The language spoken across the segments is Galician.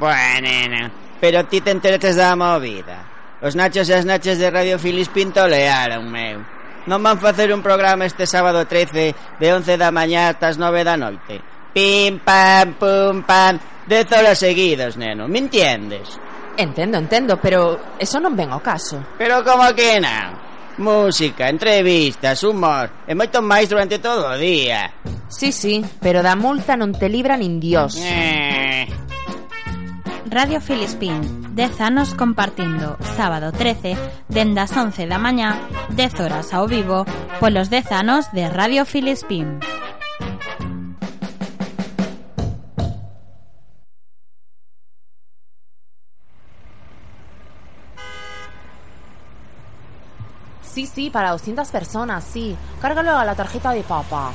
Bueno, nena, pero ti te enteretes da movida. Os nachos e as naches de Radio Filispín tolearon, meu. Non van facer un programa este sábado 13 de 11 da mañá ás 9 da noite. Pim, pam, pum, pam, dez horas seguidas, neno, me entiendes? Entendo, entendo, pero eso non ven ao caso. Pero como que non? Música, entrevistas, humor e moito máis durante todo o día. Sí, sí, pero da multa non te libra nin dios. Eh. Radio Filispín, 10 anos compartindo, sábado 13, dende as 11 da mañá, 10 horas ao vivo, polos 10 anos de Radio Filispín. Sí, sí, para 200 personas, sí. Cárgalo a la tarjeta de papá.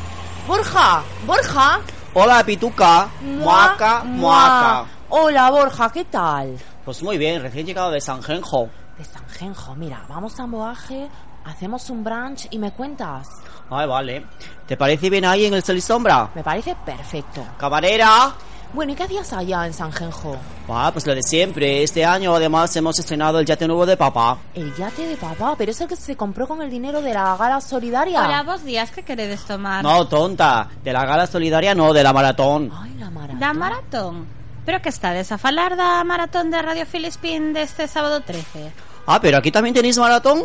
Borja, Borja. Hola, Pituca. Muaca, muaca. Hola, Borja, ¿qué tal? Pues muy bien, recién llegado de San Genjo. De Sanjenjo, mira, vamos a Moaje, hacemos un brunch y me cuentas. Ay, vale. ¿Te parece bien ahí en el sol y sombra? Me parece perfecto. Camarera. Bueno, ¿y qué hacías allá en Sanjenjo? Ah, pues lo de siempre. Este año además hemos estrenado el yate nuevo de papá. El yate de papá, pero es el que se compró con el dinero de la gala solidaria. Hola, vos días, que queredes tomar? No, tonta. De la gala solidaria no, de la maratón. Ay, la maratón. Da maratón. Pero que estades a falar da maratón de Radio Filispín deste sábado 13. Ah, pero aquí tamén tenéis maratón?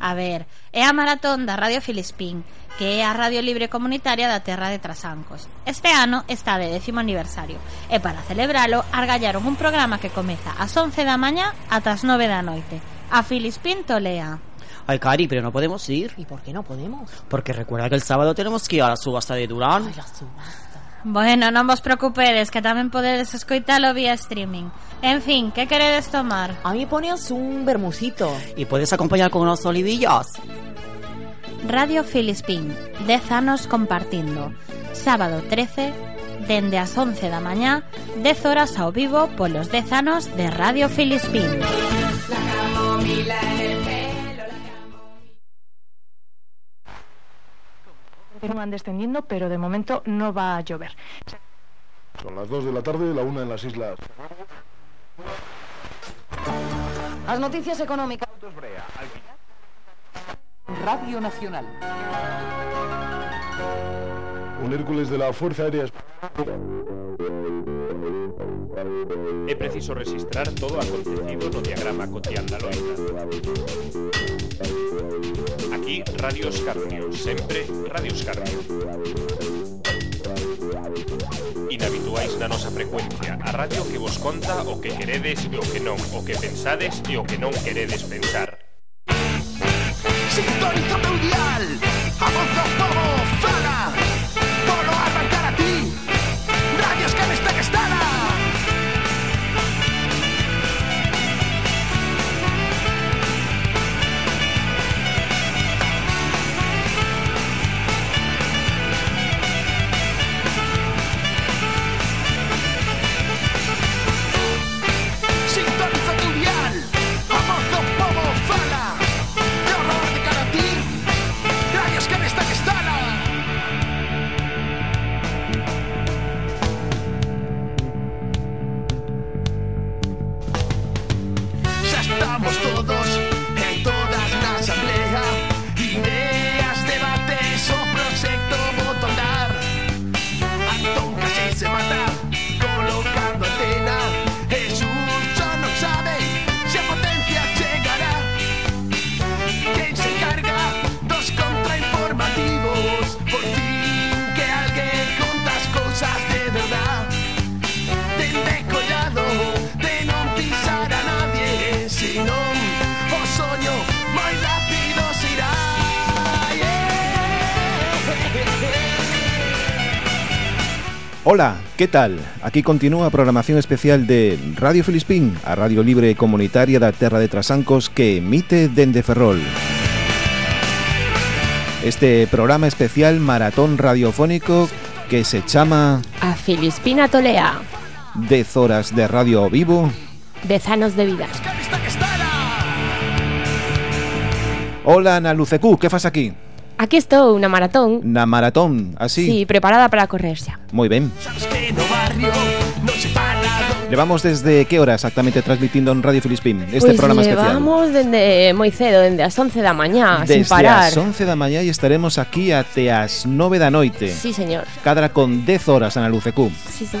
A ver, é a maratón da Radio Filispín, que é a radio libre comunitaria da terra de Trasancos. Este ano está de décimo aniversario, e para celebralo argallaron un programa que comeza ás 11 da mañá ata as 9 da noite. A Filispín tolea. Ay, Cari, pero no podemos ir. ¿Y por qué no podemos? Porque recuerda que el sábado tenemos que ir a la subasta de Durán. Ay, la subasta. Bueno, non vos preocupedes, que tamén podedes escoitalo vía streaming. En fin, que queredes tomar? A mí ponías un bermucito. Y puedes acompañar con unos olivillas. Radio Filispín, 10 anos compartindo. Sábado 13, dende as 11 da mañá, 10 horas ao vivo polos 10 anos de Radio Filispín. Continúan descendiendo, pero de momento no va a llover. Son las 2 de la tarde, la una en las islas. As noticias económicas. Radio Nacional. Un Hércules de la Fuerza Aérea É preciso registrar todo acontecido no diagrama cotiandaloide. Aquí Radio Escarnio, sempre Radio Escarnio. Inhabituais na nosa frecuencia, a radio que vos conta o que queredes e o que non, o que pensades e o que non queredes pensar. ¿Qué tal? Aquí continúa programación especial de Radio Filispín, a radio libre comunitaria da Terra de Trasancos que emite dende Ferrol. Este programa especial maratón radiofónico que se chama A Filispina Tolea, 10 horas de radio vivo 10 anos de vida. Hola, Ana Lucecú, que fas aquí? Aquí estou na maratón. Na maratón, así? Sí, preparada para correr xa. Moi ben. Levamos desde que hora exactamente transmitindo en Radio Filispín este pois programa especial? levamos dende eh, moi cedo, dende as 11 da mañá, desde sin parar. Desde as 11 da mañá e estaremos aquí até as 9 da noite. Sí, señor. Cadra con 10 horas na a Lucecú. Sí, sí.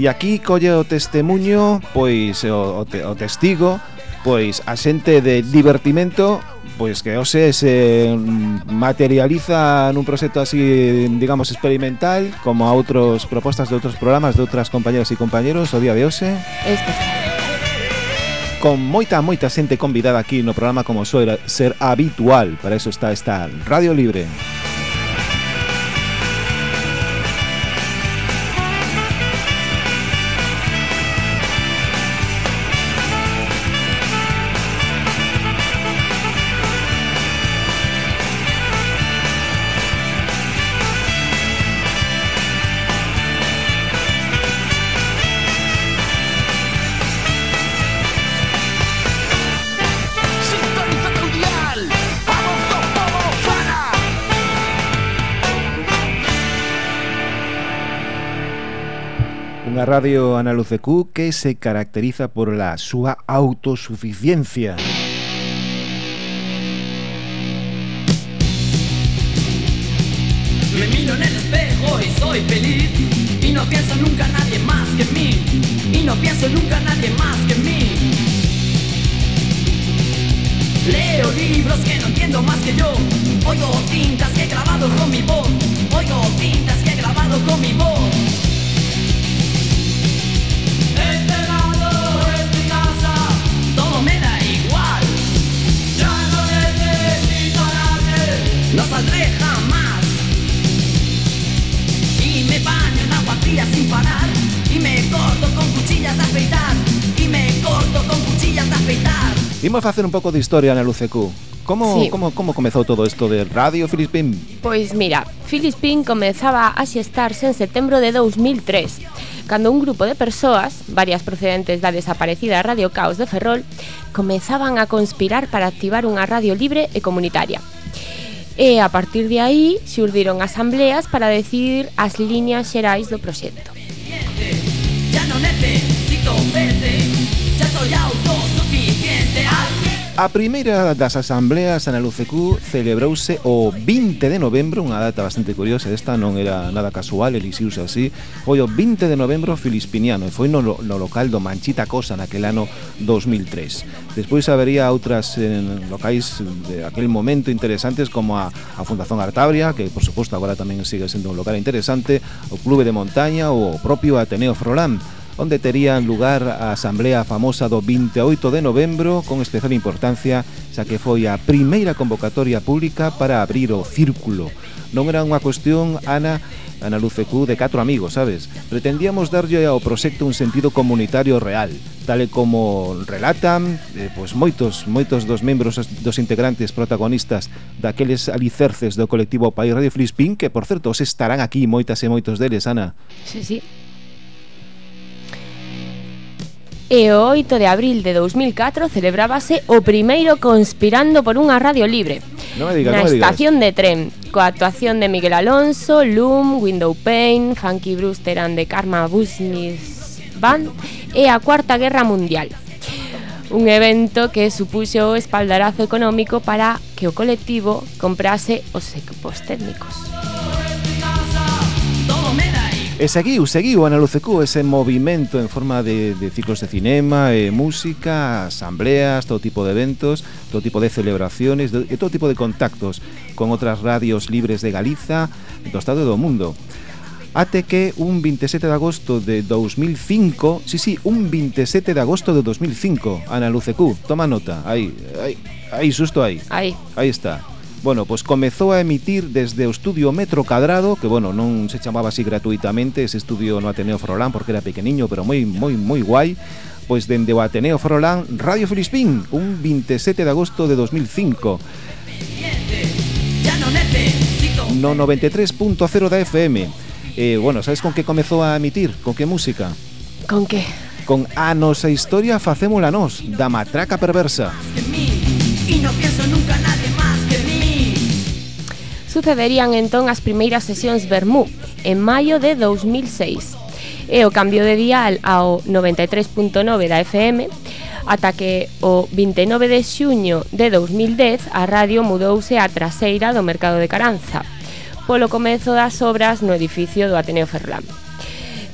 E aquí colle o testemunho, pois o, o, te, o testigo pois a xente de divertimento pois que hoxe se mm, materializa nun proxecto así, digamos, experimental como a outros propostas de outros programas de outras compañeras e compañeros o día de hoxe. Especial. Con moita, moita xente convidada aquí no programa como soe ser habitual. Para eso está esta Radio Libre. Música radio Ana Lucecú que se caracteriza por la súa autosuficiencia. Me miro en el espejo y soy feliz. Y no pienso nunca en nadie más que en mí. Y no pienso nunca en nadie más que en mí. Leo libros que no entiendo más que yo. Oigo cintas que he grabado con mi voz. Oigo cintas que he grabado con mi voz me da igual Ya no necesito a nadie No saldré jamás y me baño en agua fría sin parar Y me corto con cuchillas de afeitar Y me corto con cuchillas de afeitar Imos facer un pouco de historia na Lucecú. Como, Sí. como, como comezou todo isto de Radio Filispín? Pois mira, Filispín comezaba a xestarse en setembro de 2003 cando un grupo de persoas, varias procedentes da desaparecida Radio Caos de Ferrol, comezaban a conspirar para activar unha radio libre e comunitaria. E a partir de aí xurdiron asambleas para decidir as líneas xerais do proxecto. Ya no necesito verte, ya soy auto. A primeira das asambleas na LUCQ celebrouse o 20 de novembro, unha data bastante curiosa, esta non era nada casual, elixiuse así, foi o 20 de novembro filispiniano e foi no, no local do Manchita Cosa naquel ano 2003. Despois habería outras en locais de aquel momento interesantes como a, a Fundación Artabria, que por suposto agora tamén sigue sendo un local interesante, o Clube de Montaña ou o propio Ateneo Froland, onde terían lugar a asamblea famosa do 28 de novembro con especial importancia xa que foi a primeira convocatoria pública para abrir o círculo. Non era unha cuestión, Ana, Ana Lucecú, de catro amigos, sabes? Pretendíamos darlle ao proxecto un sentido comunitario real, tal e como relatan eh, pois moitos moitos dos membros dos integrantes protagonistas daqueles alicerces do colectivo País Radio Filispín, que, por certo, os estarán aquí moitas e moitos deles, Ana. Sí, sí. E o 8 de abril de 2004 celebrábase o primeiro Conspirando por unha radio libre. No me digas, Na no me estación de tren Coa actuación de Miguel Alonso, Loom, Window Pane, Funky Brewster and the Karma Business Band E a Cuarta Guerra Mundial. Un evento que supuxo o espaldarazo económico para que o colectivo comprase os equipos técnicos. E seguiu, seguiu Ana Lucecú ese movimento en forma de, de ciclos de cinema, e música, asambleas, todo tipo de eventos, todo tipo de celebraciones, de, e todo tipo de contactos con outras radios libres de Galiza, do estado do mundo. Ate que un 27 de agosto de 2005, sí, sí, un 27 de agosto de 2005, Ana Lucecú, toma nota, aí, aí, aí, susto aí. Aí. Aí está. Bueno, pois comezou a emitir desde o estudio Metro Cadrado, que bueno, non se chamaba así gratuitamente, ese estudio no Ateneo Frolán porque era pequeniño, pero moi moi moi guai, pois dende o Ateneo Frolán Radio Filispín, un 27 de agosto de 2005. No 93.0 da FM. Eh, bueno, sabes con que comezou a emitir? Con que música? Con que? Con A nosa historia facémola nós, da matraca perversa. Y no pienso nunca nadie sucederían entón as primeiras sesións Bermú, en maio de 2006. E o cambio de dial ao 93.9 da FM, ata que o 29 de xuño de 2010 a radio mudouse á traseira do mercado de Caranza, polo comezo das obras no edificio do Ateneo Ferrolán.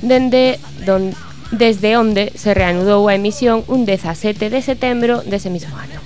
Dende don, desde onde se reanudou a emisión un 17 de setembro dese mismo ano.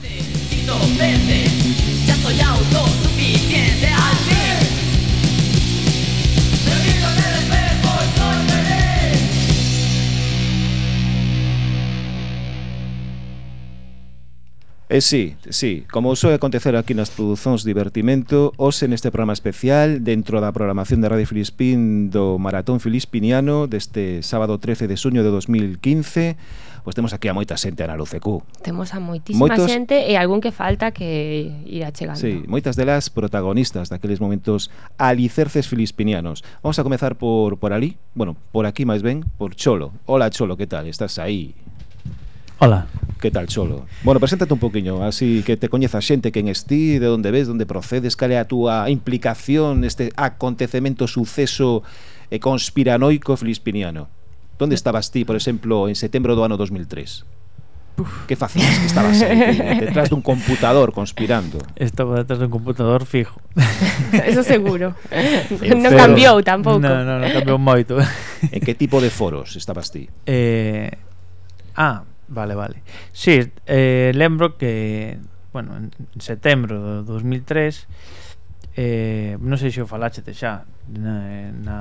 E sí, sí, como soe acontecer aquí nas produzóns divertimento, hoxe neste programa especial dentro da programación de Radio Filispín do Maratón Filispiniano deste sábado 13 de suño de 2015, pois temos aquí a moita xente na LUCQ. Temos a moitísima Moitos, xente e algún que falta que irá chegando. Sí, moitas delas protagonistas daqueles momentos alicerces filispinianos. Vamos a comezar por por ali, bueno, por aquí máis ben, por Cholo. Hola Cholo, que tal? Estás aí? Hola. Que tal, Cholo? Bueno, preséntate un poquinho, así que te coñeza xente quen ti, de onde ves, de onde procedes, cal é a túa implicación neste acontecemento, suceso e conspiranoico filispiniano. Donde eh. estabas ti, por exemplo, en setembro do ano 2003? Que facías que estabas aí, detrás dun computador conspirando? Estaba detrás dun computador fijo. Eso seguro. Eh, non cambiou tampouco. Non, non, non cambiou moito. en que tipo de foros estabas ti? Eh, ah, Vale, vale. Sí, eh, lembro que, bueno, en setembro de 2003 eh, non sei se o falaxete xa na, na,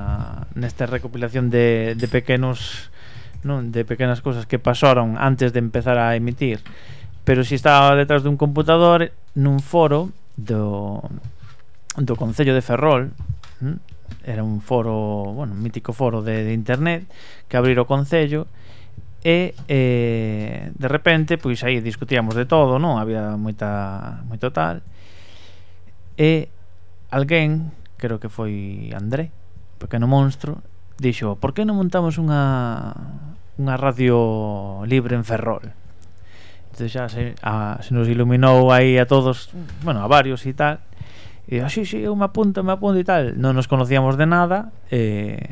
nesta recopilación de, de pequenos non de pequenas cosas que pasaron antes de empezar a emitir pero si estaba detrás dun computador nun foro do, do Concello de Ferrol mm, era un foro, bueno, un mítico foro de, de internet que abrir o Concello e e eh, de repente pois aí discutíamos de todo, non? Había moita moito tal. E alguén, creo que foi André, pequeno monstro, dixo, "Por que non montamos unha unha radio libre en Ferrol?" Entonces xa se, a, se nos iluminou aí a todos, bueno, a varios e tal. E dixo, ah, "Sí, sí, eu me apunto, me apunto e tal." Non nos conocíamos de nada, eh,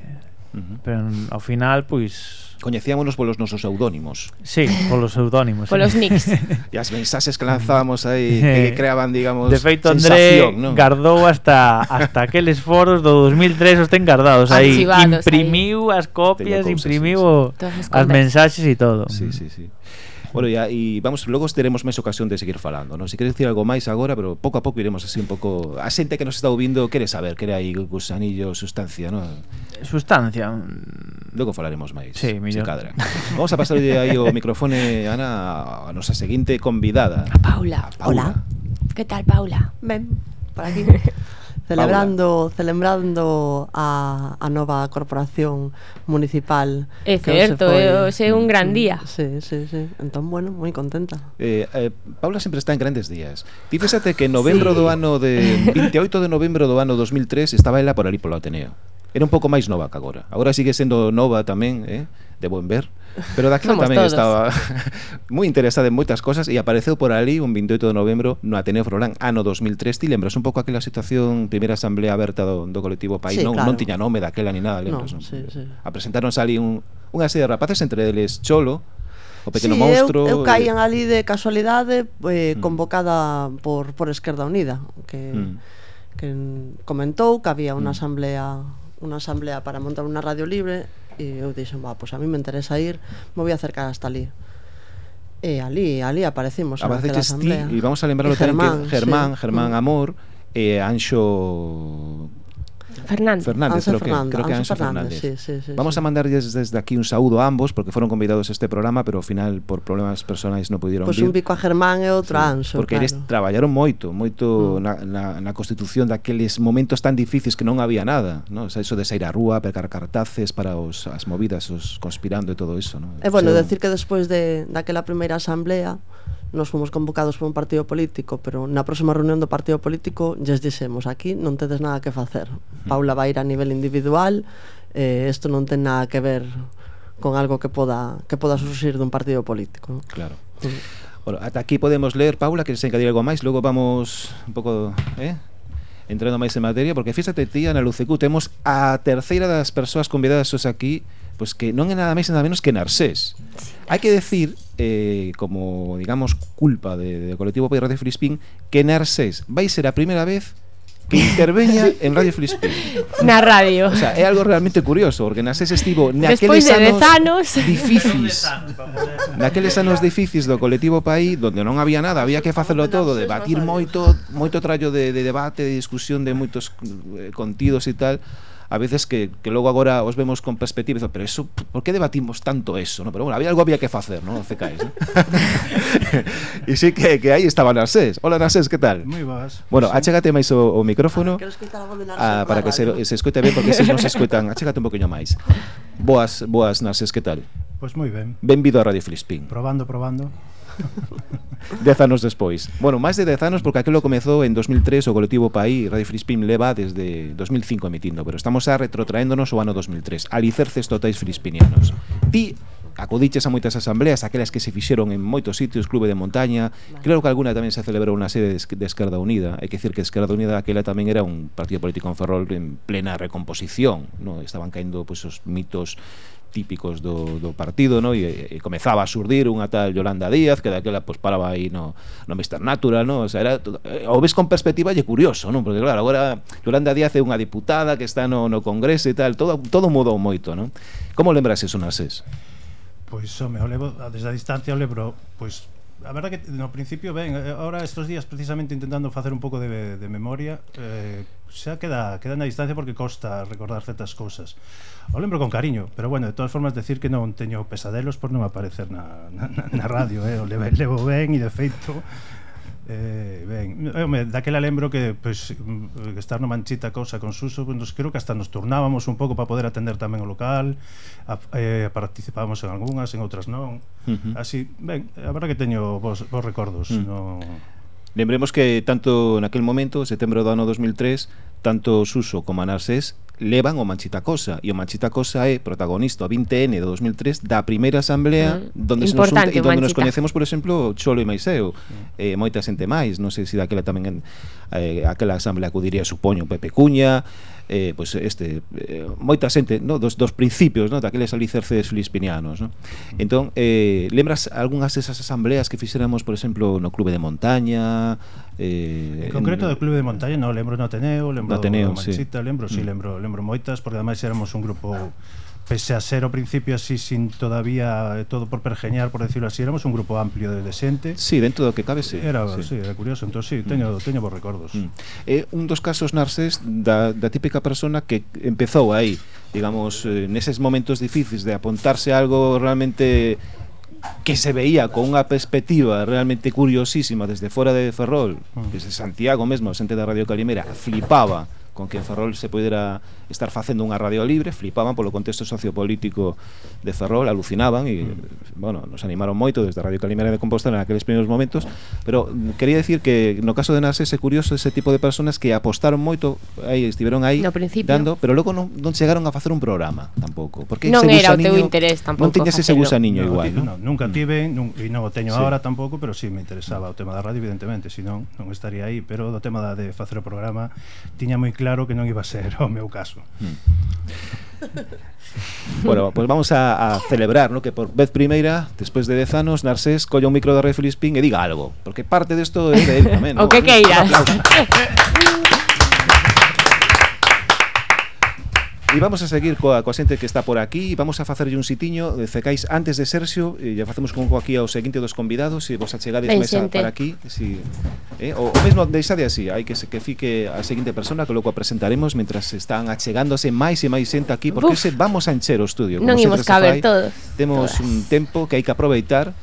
uh -huh. pero ao final pois coñecíamonos polos nosos pseudónimos. Sí, polos pseudónimos. polos nicks. E as mensaxes que lanzábamos aí que eh, creaban, digamos, De feito, André ¿no? gardou hasta hasta aqueles foros do 2003 os ten gardados aí. Archivados Imprimiu ahí. as copias, Tengo cousas, imprimiu sí, sí. as mensaxes e todo. Sí, sí, sí. Bueno, ya, y vamos, logo teremos máis ocasión de seguir falando, non? Si queres dicir algo máis agora, pero pouco a pouco iremos así un pouco... A xente que nos está ouvindo quere saber, quere aí gusanillo, sustancia, non? Sustancia... Logo falaremos máis, sí, se cadra. Vamos a pasar aí o microfone, Ana, a nosa seguinte convidada. A Paula. A Paula. Hola. Que tal, Paula? Ben, por aquí. celebrando Paula. celebrando a, a nova corporación municipal. É certo, é un gran día. Sí, sí, sí. Entón, bueno, moi contenta. Eh, eh, Paula sempre está en grandes días. Ti fíxate que en novembro sí. do ano de 28 de novembro do ano 2003 estaba ela por ali polo Ateneo era un pouco máis nova que agora. Agora sigue sendo nova tamén, eh? de buen ver. Pero daquela tamén todos. estaba moi interesada en moitas cosas e apareceu por ali un 28 de novembro no Ateneo Frolán, ano 2003. Ti lembras un pouco aquela situación, primeira asamblea aberta do, do colectivo País? Sí, non, claro. non tiña nome daquela ni nada, lembras? No, non? Sí, sí. Apresentáronse ali un, unha serie de rapaces, entre eles Cholo, o pequeno sí, monstro eu, eu caían ali de casualidade eh, mm. convocada por, por Esquerda Unida que, mm. que comentou que había unha mm. asamblea unha asamblea para montar unha radio libre e eu dixen, va, pois pues a mí me interesa ir me voy a acercar hasta ali e ali, ali aparecimos Aparece que asamblea. Ti, e vamos a lembrarlo tamén que Germán, sí. Germán. Amor e Anxo Fernández. Fernández, creo que, Fernanda, creo que Anxo Fernández. Fernández. Sí, sí, sí, Vamos sí. a mandarlles desde aquí un saúdo a ambos porque foron convidados a este programa, pero ao final por problemas personais non pudieron pues vir. Pois un pico a Germán e outro sí, a Anxo, Porque claro. eles traballaron moito, moito mm. na, na, na constitución daqueles momentos tan difíciles que non había nada, ¿no? o sea, eso de sair á rúa, pegar cartaces para os, as movidas, os conspirando e todo eso. ¿no? E bueno, o sea, decir que despois de, daquela primeira asamblea nos fomos convocados por un partido político, pero na próxima reunión do partido político lles dixemos, aquí non tedes nada que facer. Paula vai ir a nivel individual, eh, isto non ten nada que ver con algo que poda que poda surxir dun partido político. Claro. Mm. Bueno, ata aquí podemos ler, Paula, que se encadir algo máis, logo vamos un pouco, eh? entrando máis en materia, porque fíxate, tía, na Lucecu temos a terceira das persoas convidadas hoxe aquí, pois pues que non é nada máis e nada menos que Narsés. Sí. Hai que decir, eh, como digamos culpa de, de colectivo Pai Radio Frispín, que Narsés vai ser a primeira vez que interveña en Radio Filispín. Na radio. O sea, é algo realmente curioso, porque Narsés estivo naqueles de anos, anos difíciles. naqueles anos difíciles do colectivo Paí, donde non había nada, había que facelo todo, debatir moito, moito trallo de, de debate, de discusión de moitos eh, contidos e tal a veces que, que logo agora os vemos con perspectiva, pero eso, por que debatimos tanto eso, no? Pero bueno, había algo había que facer, non? No CKS, ¿no? e sí que, que aí estaba Narsés. Hola Narsés, que tal? Moi vas. Bueno, sí. achégate máis o, o micrófono. Ah, a a voz de Narsés, ah, para que se, se escoite ben, porque se non se escoitan, achégate un poquinho máis. Boas, boas Narsés, que tal? Pois pues moi ben. Benvido a Radio Flispín. Probando, probando. Dez anos despois. Bueno, máis de dez anos porque aquilo comezou en 2003 o colectivo Paí Radio Frispim leva desde 2005 emitindo, pero estamos a retrotraéndonos o ano 2003. Alicerces totais frispinianos. Ti acudiches a moitas asambleas, aquelas que se fixeron en moitos sitios, Clube de Montaña, creo que alguna tamén se celebrou na sede de Esquerda Unida, hai que decir que Esquerda Unida aquela tamén era un partido político en Ferrol en plena recomposición, no? estaban caindo pois, pues, os mitos típicos do, do partido, no? E, e comezaba a surdir unha tal Yolanda Díaz, que daquela pois paraba aí no, no Mr. Natural, no? O sea, era todo, eh, o ves con perspectiva e curioso, non? Porque claro, agora Yolanda Díaz é unha diputada que está no, no Congreso e tal, todo todo mudou moito, non? Como lembras eso Narcés? Pois, home, o levo desde a distancia o lembro, pois a verdade que no principio ben, eh, agora estes días precisamente intentando facer un pouco de, de memoria, eh, xa queda queda na distancia porque costa recordar certas cousas. O lembro con cariño, pero bueno, de todas formas decir que non teño pesadelos por non aparecer na, na, na radio, eh, o levo, levo ben e de feito Eh, ben, home, daquela lembro que pois, pues, estar no manchita cousa con Suso pois, pues, creo que hasta nos turnábamos un pouco para poder atender tamén o local a, eh, participábamos en algunhas, en outras non uh -huh. así, ben, a verdad que teño vos, vos recordos mm. uh -huh. no... Lembremos que tanto naquel momento, setembro do ano 2003 tanto Suso como Anarsés levan o Manchita Cosa e o Manchita Cosa é protagonista o 20N do 2003 da primeira asamblea mm. donde se nos junta, e donde Manchita. nos coñecemos por exemplo Cholo e Maiseu mm. eh, moita xente máis non sei se daquela tamén eh, aquela asamblea acudiría supoño Pepe Cuña eh, pues este eh, moita xente no, dos, dos principios no, daqueles alicerces filispinianos no? entón eh, lembras algunhas desas asambleas que fixéramos por exemplo no Clube de Montaña eh, en concreto en... do Clube de Montaña no, lembro no Ateneo lembro no Ateneo, Marxita, sí. lembro, sí, lembro, lembro moitas porque ademais éramos un grupo pese a ser ao principio así sin todavía eh, todo por pergeñar, por decirlo así, éramos un grupo amplio de, de xente. Sí, dentro do que cabe, sí. Era, sí. Sí, era curioso, entón sí, teño, mm. teño vos recordos. Mm. Eh, un dos casos Narcés da, da típica persona que empezou aí, digamos, eh, neses momentos difíciles de apontarse a algo realmente que se veía con unha perspectiva realmente curiosísima desde fora de Ferrol, mm. desde Santiago mesmo, a xente da Radio Calimera, flipaba con que en Ferrol se pudera estar facendo unha radio libre, flipaban polo contexto sociopolítico de Ferrol, alucinaban e, mm. bueno, nos animaron moito desde Radio Calimera de Compostela naqueles primeiros momentos, pero quería decir que no caso de Nasés é curioso ese tipo de personas que apostaron moito, aí estiveron aí no principio. dando, pero logo non, non chegaron a facer un programa tampouco, porque non era o teu interés tampouco. Non tiñas ese gusaniño no, igual, no, ¿no? nunca mm. tive, nun, e non o teño sí. ahora tampouco, pero si sí me interesaba o tema da radio evidentemente, senón non estaría aí, pero do tema da de facer o programa tiña moi claro que non iba a ser o meu caso eso. Mm. Bueno, pues vamos a, a celebrar, ¿no? Que por vez primeira, despois de 10 anos, Narsés colla un micro de Rey Felispín e diga algo, porque parte desto é de él tamén. ¿no? o que queiras. E vamos a seguir coa, coa xente que está por aquí Vamos a facerlle un sitiño de Cecais antes de Sergio, E ya facemos con aquí ao seguinte dos convidados Se vos achegades Ven, mesa xente. para aquí si, eh? o, o mesmo deixade así Hai que se que fique a seguinte persona Que logo a presentaremos Mentras están achegándose máis e máis xente aquí Porque Buf. se vamos a encher o estudio Non imos caber todos Temos todas. un tempo que hai que aproveitar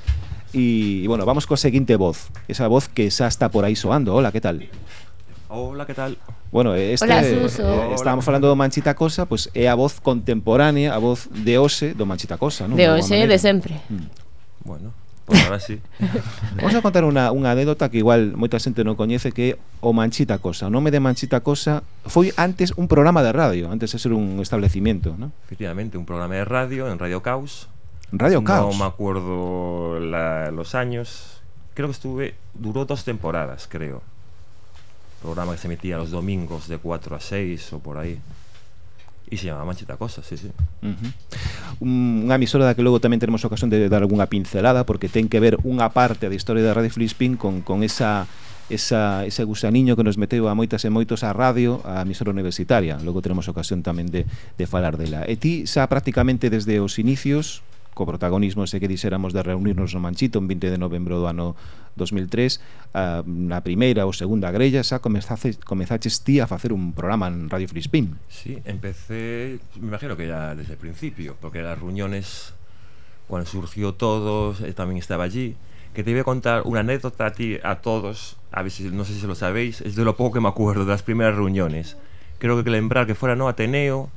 E, bueno, vamos coa seguinte voz Esa voz que xa está por aí soando Hola, que tal? Hola, que tal? Bueno, este, Hola, Suso. Eh, estábamos falando do Manchita Cosa, pois pues, é a voz contemporánea, a voz de hoxe do Manchita Cosa, non? De hoxe de sempre. Mm. Bueno, pois pues ahora sí. Vamos a contar unha, unha anécdota que igual moita xente non coñece que é o Manchita Cosa. O nome de Manchita Cosa foi antes un programa de radio, antes de ser un establecimiento, non? Efectivamente, un programa de radio en Radio Caos. Radio Caos. No me acuerdo la, los años. Creo que estuve duró dos temporadas, creo programa que se emitía los domingos de 4 a 6 o por ahí. E se chamaba Manchita Cosa, sí, sí. Uh -huh. Un, unha emisora da que logo tamén teremos ocasión de dar algunha pincelada porque ten que ver unha parte da historia da Radio Flispin con, con esa esa, ese gusaniño que nos meteu a moitas e moitos a radio, a emisora universitaria. Logo teremos ocasión tamén de, de falar dela. E ti xa prácticamente desde os inicios co protagonismo ese que dixéramos de reunirnos no Manchito un 20 de novembro do ano 2003 a, na primeira ou segunda grella xa comezaste, comezaches ti a facer un programa en Radio Filispín. Sí, empecé, me imagino que ya desde el principio porque las reuniones cuando surgió todo, eh, también estaba allí. Que te voy a contar una anécdota a ti, a todos, a si, no sé si lo sabéis, es de lo poco que me acuerdo de las primeras reuniones. Creo que lembrar que fuera no Ateneo,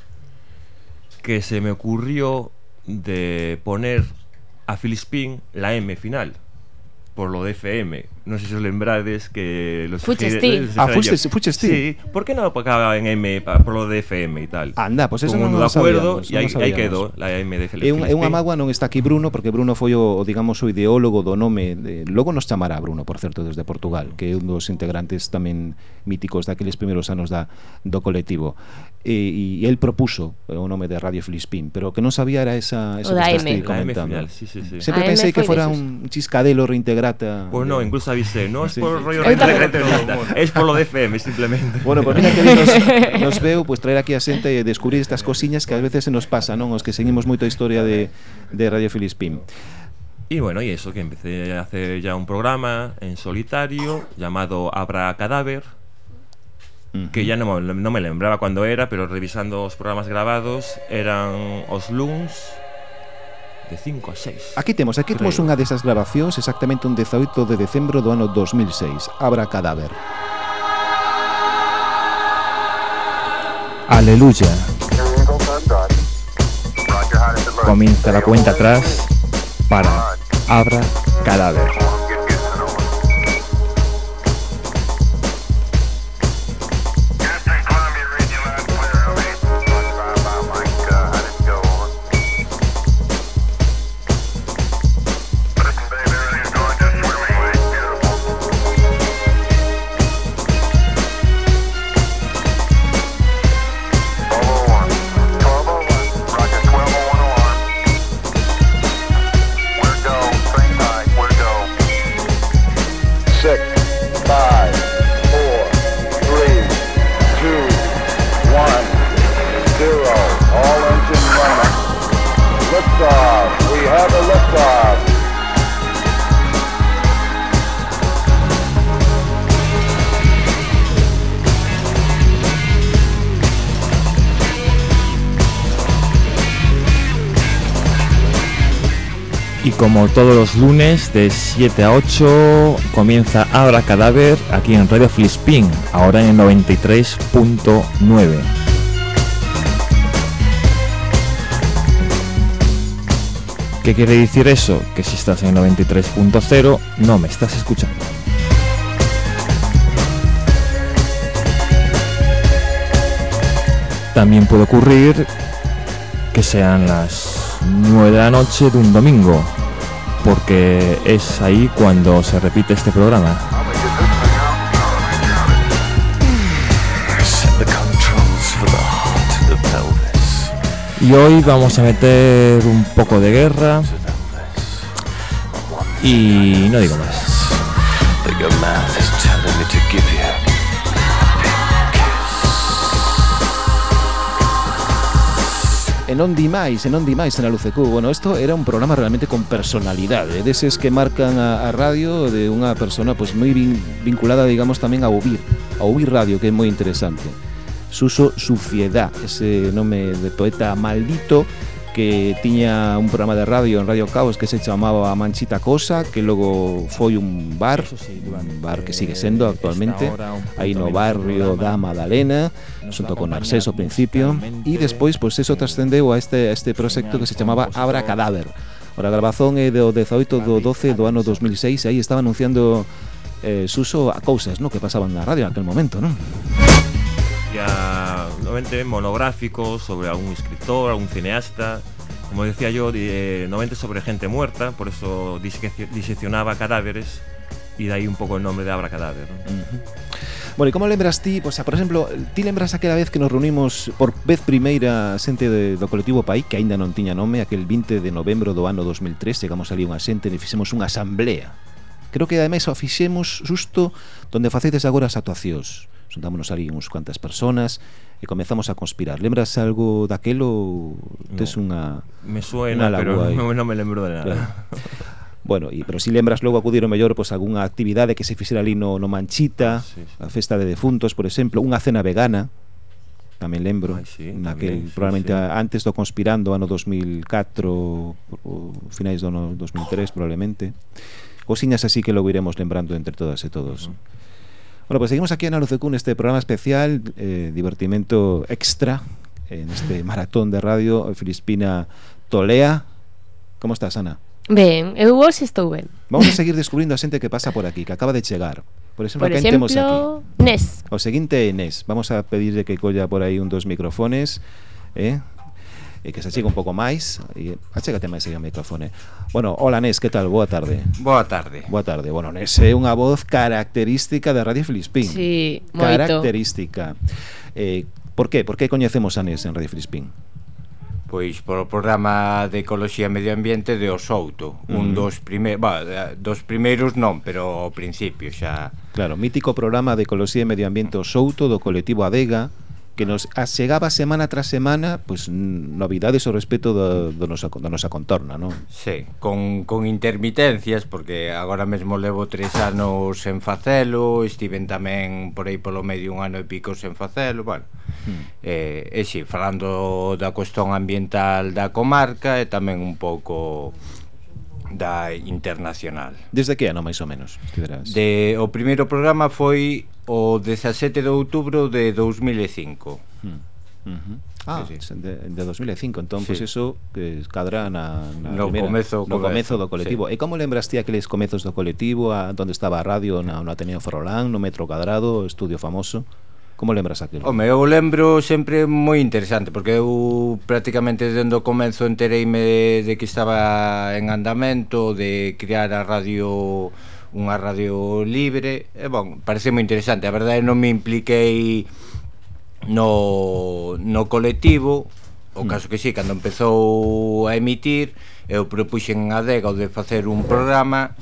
que se me ocurrió de poner a Filispín la M final por lo de FM. non sei se os lembrades que los Fuches ti. Ah, fuches, fuches ti. Sí, por que non acababa en M pa, por lo de FM e tal? Anda, pois pues eso non de acordo e aí, aí quedou la M de FM É, eh, un, é unha mágoa non está aquí Bruno porque Bruno foi o, digamos, o ideólogo do nome de... logo nos chamará Bruno, por certo, desde Portugal, que é un dos integrantes tamén míticos daqueles primeiros anos da, do colectivo. E, e el propuso eh, o nome de Radio Filispín, pero o que non sabía era esa, esa o que estás comentando. La M final, sí, sí, sí. Sempre pensei que fora un chiscadelo reintegrata. Pois pues non, incluso avisé. No es sí, por sí. rollo es por lo de FM, simplemente. Bueno, pues mira que nos, nos veo pues, traer aquí a xente e descubrir estas cosiñas que ás veces se nos pasa, non? Os que seguimos moito a historia de, de Radio Filispín. Y bueno, y eso, que empecé a hacer ya un programa en solitario llamado Abra Cadáver, que ya no, no me lembraba cuándo era, pero revisando os programas grabados, eran os Luns, de 5 a 6. Aquí temos, aquí temos unha desas grabacións exactamente un 18 de decembro do ano 2006, Abra Cadáver. Aleluya. Comienza la cuenta atrás para Abra Cadáver. Como todos los lunes de 7 a 8 comienza Abra Cadáver aquí en Radio Flispín, ahora en 93.9. ¿Qué quiere decir eso? Que si estás en 93.0 no me estás escuchando. También puede ocurrir que sean las 9 de la noche de un domingo, porque es ahí cuando se repite este programa. Y hoy vamos a meter un poco de guerra y no digo más. e non di máis, e non di máis en Alucecú. Bueno, isto era un programa realmente con personalidade, eh, deses que marcan a, a radio de unha persona pois pues, moi vin, vinculada, digamos, tamén a ouvir, a ouvir radio, que é moi interesante. Suso Suciedad, ese nome de poeta maldito que tiña un programa de radio en Radio Caos que se chamaba Manchita Cosa, que logo foi un bar, sí, un bar que sigue sendo actualmente, aí no barrio da Madalena, xunto con Narcés ao principio e despois pois eso trascendeu a este a este proxecto que se chamaba Abra Cadáver. Ora, a grabazón é do 18 do 12 do ano 2006 e aí estaba anunciando eh, Suso a cousas no que pasaban na radio en aquel momento, non? Ya, novamente monográficos sobre algún escritor, algún cineasta, como decía yo, de, eh, novamente sobre gente muerta, por eso diseccionaba cadáveres e de un pouco o nombre de Abra Cadáver. ¿no? Uh -huh. Bueno, e como lembras ti, pois, por exemplo, ti lembras aquela vez que nos reunimos por vez primeira xente de, do colectivo Pai, que aínda non tiña nome, aquel 20 de novembro do ano 2003, chegamos ali unha xente e fixemos unha asamblea. Creo que ademais o fixemos xusto donde facedes agora as actuacións. Xuntámonos ali uns cuantas personas e comezamos a conspirar. Lembras algo daquelo? Tes no, unha Me suena, unha pero non, non me lembro de nada. Claro. Bueno, e, pero si lembras logo acudir o mellor pois, pues, algunha actividade que se fixera ali no, no Manchita, sí, sí. a festa de defuntos, por exemplo, unha cena vegana, tamén lembro, Ay, sí, naquel, tamén, sí, probablemente sí. antes do Conspirando, ano 2004, ou finais do ano 2003, probablemente. Cosiñas así que logo iremos lembrando entre todas e todos. Uh -huh. Bueno, pues seguimos aquí en Aluz de Cun este programa especial, eh, divertimento extra, en este maratón de radio, Filispina Tolea. ¿Cómo estás, Ana? Ben, eu hoxe estou ben. Vamos a seguir descubrindo a xente que pasa por aquí, que acaba de chegar. Por exemplo, por quen temos aquí? Nes. O seguinte é Nes. Vamos a pedirle que colla por aí un dos microfones, eh? E que se achegue un pouco máis e achégate máis aí ao microfone. Bueno, hola Nes, que tal? Boa tarde. Boa tarde. Boa tarde. Bueno, Nes é unha voz característica da Radio Filispín. Sí, moito. Característica. Eh, por que? Por que coñecemos a Nes en Radio Filispín? pois polo programa de Ecoloxía e Medio Ambiente de Osouto, mm. un dos primeiros, bah, dos primeiros non, pero ao principio xa. Claro, mítico programa de Ecoloxía e Medio Ambiente Osouto do colectivo Adega, que nos asegaba semana tras semana pois pues, novidades ao respecto da, do nosa, da nosa contorna, non? Sí, con, con intermitencias, porque agora mesmo levo tres anos en facelo, estiven tamén por aí polo medio un ano e pico sen facelo, bueno, Hmm. eh, e si, sí, falando da cuestión ambiental da comarca e tamén un pouco da internacional. Desde que ano máis ou menos? De o primeiro programa foi o 17 de outubro de 2005. Hmm. Uh -huh. Ah, sí, sí. De, de 2005 Entón, sí. pois pues eso eh, cadra na, na no, primera, comezo, no comezo do colectivo sí. E como lembras ti aqueles comezos do colectivo a, Donde estaba a radio na, no Ateneo Forolán, No Metro Cadrado, estudio famoso Como lembras aquilo? Home, eu lembro sempre moi interesante Porque eu prácticamente dende o comenzo entereime de, de que estaba en andamento De crear a radio unha radio libre e bon, parece moi interesante. A verdade non me impliquei no, no colectivo. O mm. caso que sí, cando empezou a emitir eu propuxen a Dego de facer un programa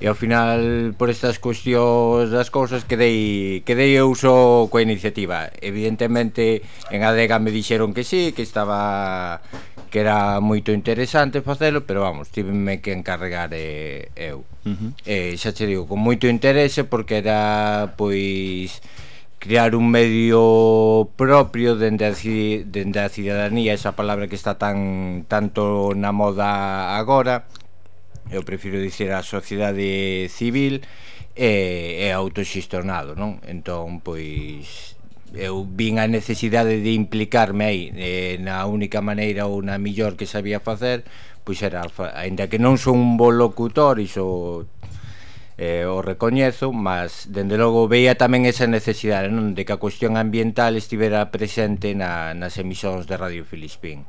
e ao final por estas cuestións das cousas quedei quedei eu só coa iniciativa. Evidentemente en Adega me dixeron que sí, que estaba que era moito interesante facelo, pero vamos, tiveme que encargar eh, eu. Uh -huh. eh, xa che digo, con moito interese porque era pois crear un medio propio dende a, dende a cidadanía, esa palabra que está tan tanto na moda agora, eu prefiro dicir a sociedade civil e, e autoxistornado, non? Entón, pois eu vin a necesidade de implicarme aí e, na única maneira ou na millor que sabía facer pois era, ainda que non son un bo locutor iso eh, o recoñezo, mas dende logo veía tamén esa necesidade non? de que a cuestión ambiental estivera presente na, nas emisións de Radio Filispín.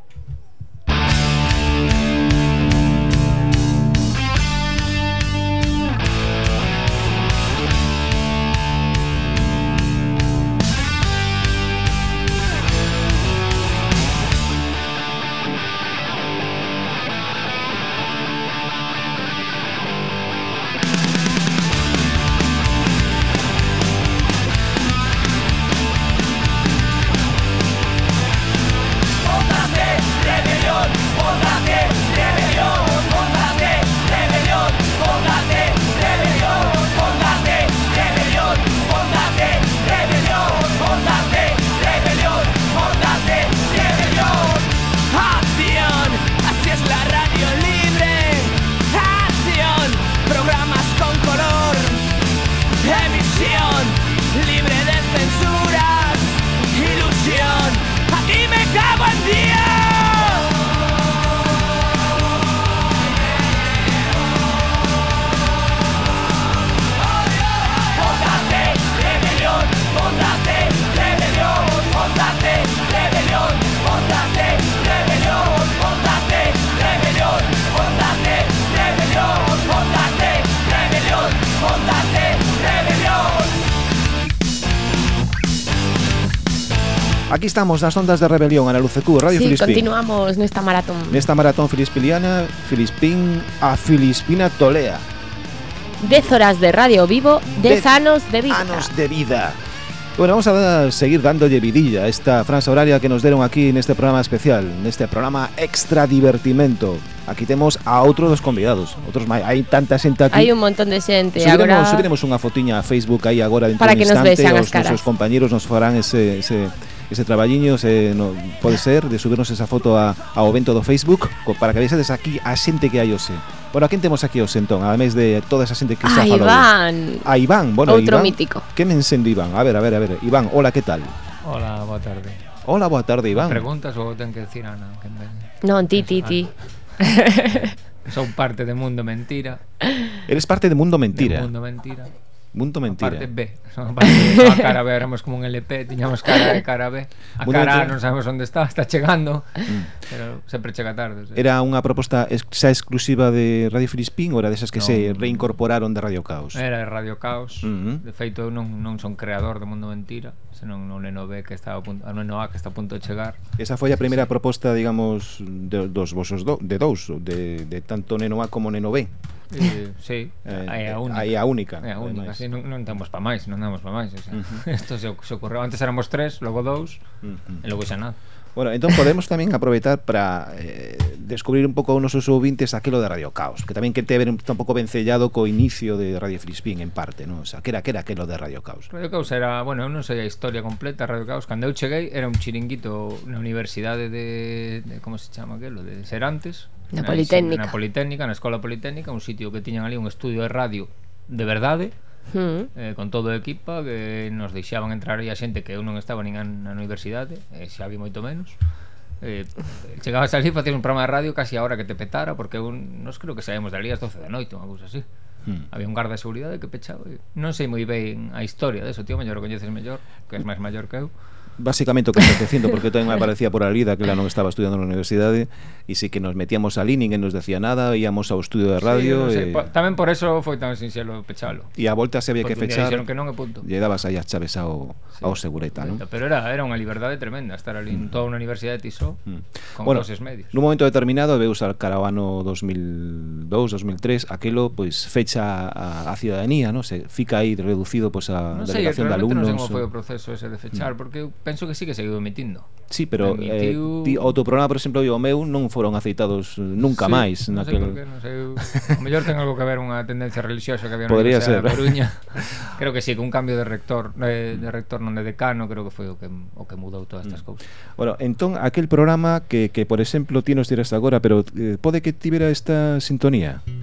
Aquí estamos nas ondas de rebelión a la Lucecu, Radio sí, Filispín. continuamos nesta maratón. Nesta maratón filispiliana, Filispín a Filispina Tolea. 10 horas de radio vivo, 10 anos de vida. Anos de vida. Bueno, vamos a dar, seguir dándolle vidilla a esta franja horaria que nos deron aquí neste programa especial, neste programa extra divertimento. Aquí temos a outro dos convidados, outros máis, hai tanta xente aquí. Hai un montón de xente. Subiremos, agora... subiremos unha fotiña a Facebook aí agora dentro Para que un instante, nos vexan os as caras. nosos compañeros nos farán ese, ese ese traballiño se, no, pode ser de subirnos esa foto a, ao evento do Facebook co- para que vexades aquí a xente que hai hoxe Bueno, a quen temos aquí hoxe entón? Ademais de toda esa xente que xa A falou Iván. A Iván, bueno, Outro Iván, mítico. Que men sendo Iván? A ver, a ver, a ver Iván, hola, que tal? Hola, boa tarde. Hola, boa tarde, Iván Preguntas ou ten que decir Ana? Que me... Non, ti, ti, ti. Son parte de Mundo Mentira. Eres parte de Mundo Mentira De Mundo Mentira. Mundo mentira. Parte B. Son parte A cara B, éramos como un LP, tiñamos cara de cara B. A Mundo cara A non sabemos onde está, está chegando, mm. pero sempre chega tarde. Sí. Era unha proposta ex xa exclusiva de Radio Filispín ou era desas que no. se reincorporaron de Radio Caos? Era de Radio Caos. Mm -hmm. De feito, eu non, non son creador de Mundo Mentira, senón non neno B que está a punto, neno A que está a punto de chegar. Esa foi a primeira sí, sí. proposta, digamos, de, dos vosos do, de dous, de, de tanto neno A como neno B. Eh, sí, eh, é eh, a única. Aí a única. É a única, sí, non, non damos pa máis, non damos pa máis, o sea, uh -huh. isto se, se ocorreu, antes éramos tres, logo dous, uh -huh. e logo xa nada. Bueno, entón podemos tamén aproveitar para eh, descubrir un pouco nosos seus ouvintes aquilo da Radio Caos, que tamén que te ver un pouco vencellado co inicio de Radio Frispín en parte, non? O sea, que era, que era aquilo de Radio Caos? Radio Caos era, bueno, eu non sei a historia completa, Radio Caos, cando eu cheguei era un chiringuito na universidade de, de como se chama aquilo, de Serantes, Na eh, Politécnica. Na Politécnica, na Escola Politécnica, un sitio que tiñan ali un estudio de radio de verdade, mm. eh, con todo o equipa, que nos deixaban entrar aí a xente que eu non estaba nin na universidade, eh, xa vi moito menos. Eh, chegabas ali facer un programa de radio casi a hora que te petara, porque un, nos creo que saímos dali ás 12 da noite, unha cousa así. Hmm. Había un guarda de seguridade que pechaba e non sei moi ben a historia deso, tío, mellor o coñeces mellor, que és máis maior que eu basicamente o que estás dicindo, porque tamén me aparecía por Alida que la non estaba estudiando na universidade e si que nos metíamos ali ninguén nos decía nada, íamos ao estudio de radio. Sí, no sé, e... po, tamén por eso foi tan sinxelo pechalo. E a volta se había que fechar. Que non, e punto. Lle dabas aí as chaves ao, sí, ao segureta, non? Pero era era unha liberdade tremenda estar ali mm. en toda unha universidade de Tiso mm. con bueno, coses medios. Nun momento determinado veus al caravano 2002, 2003, aquelo pois pues, fecha a, a ciudadanía, non? Se fica aí reducido pois pues, a no delegación sei, de alumnos. Non sei, realmente non sei como foi o proceso ese de fechar, mm. porque eu penso que sí que seguiu emitindo. Sí, pero Emitiu... eh, ti, o teu programa, por exemplo, e o meu non foron aceitados nunca sí, máis non naquel... Qué, non sei o mellor ten algo que ver unha tendencia religiosa que había na Podría ser. Coruña. creo que sí, que un cambio de rector, eh, de rector non de decano, creo que foi o que o que mudou todas estas mm. cousas. Bueno, entón aquel programa que que por exemplo ti nos dirás agora, pero eh, pode que tivera esta sintonía. Mm.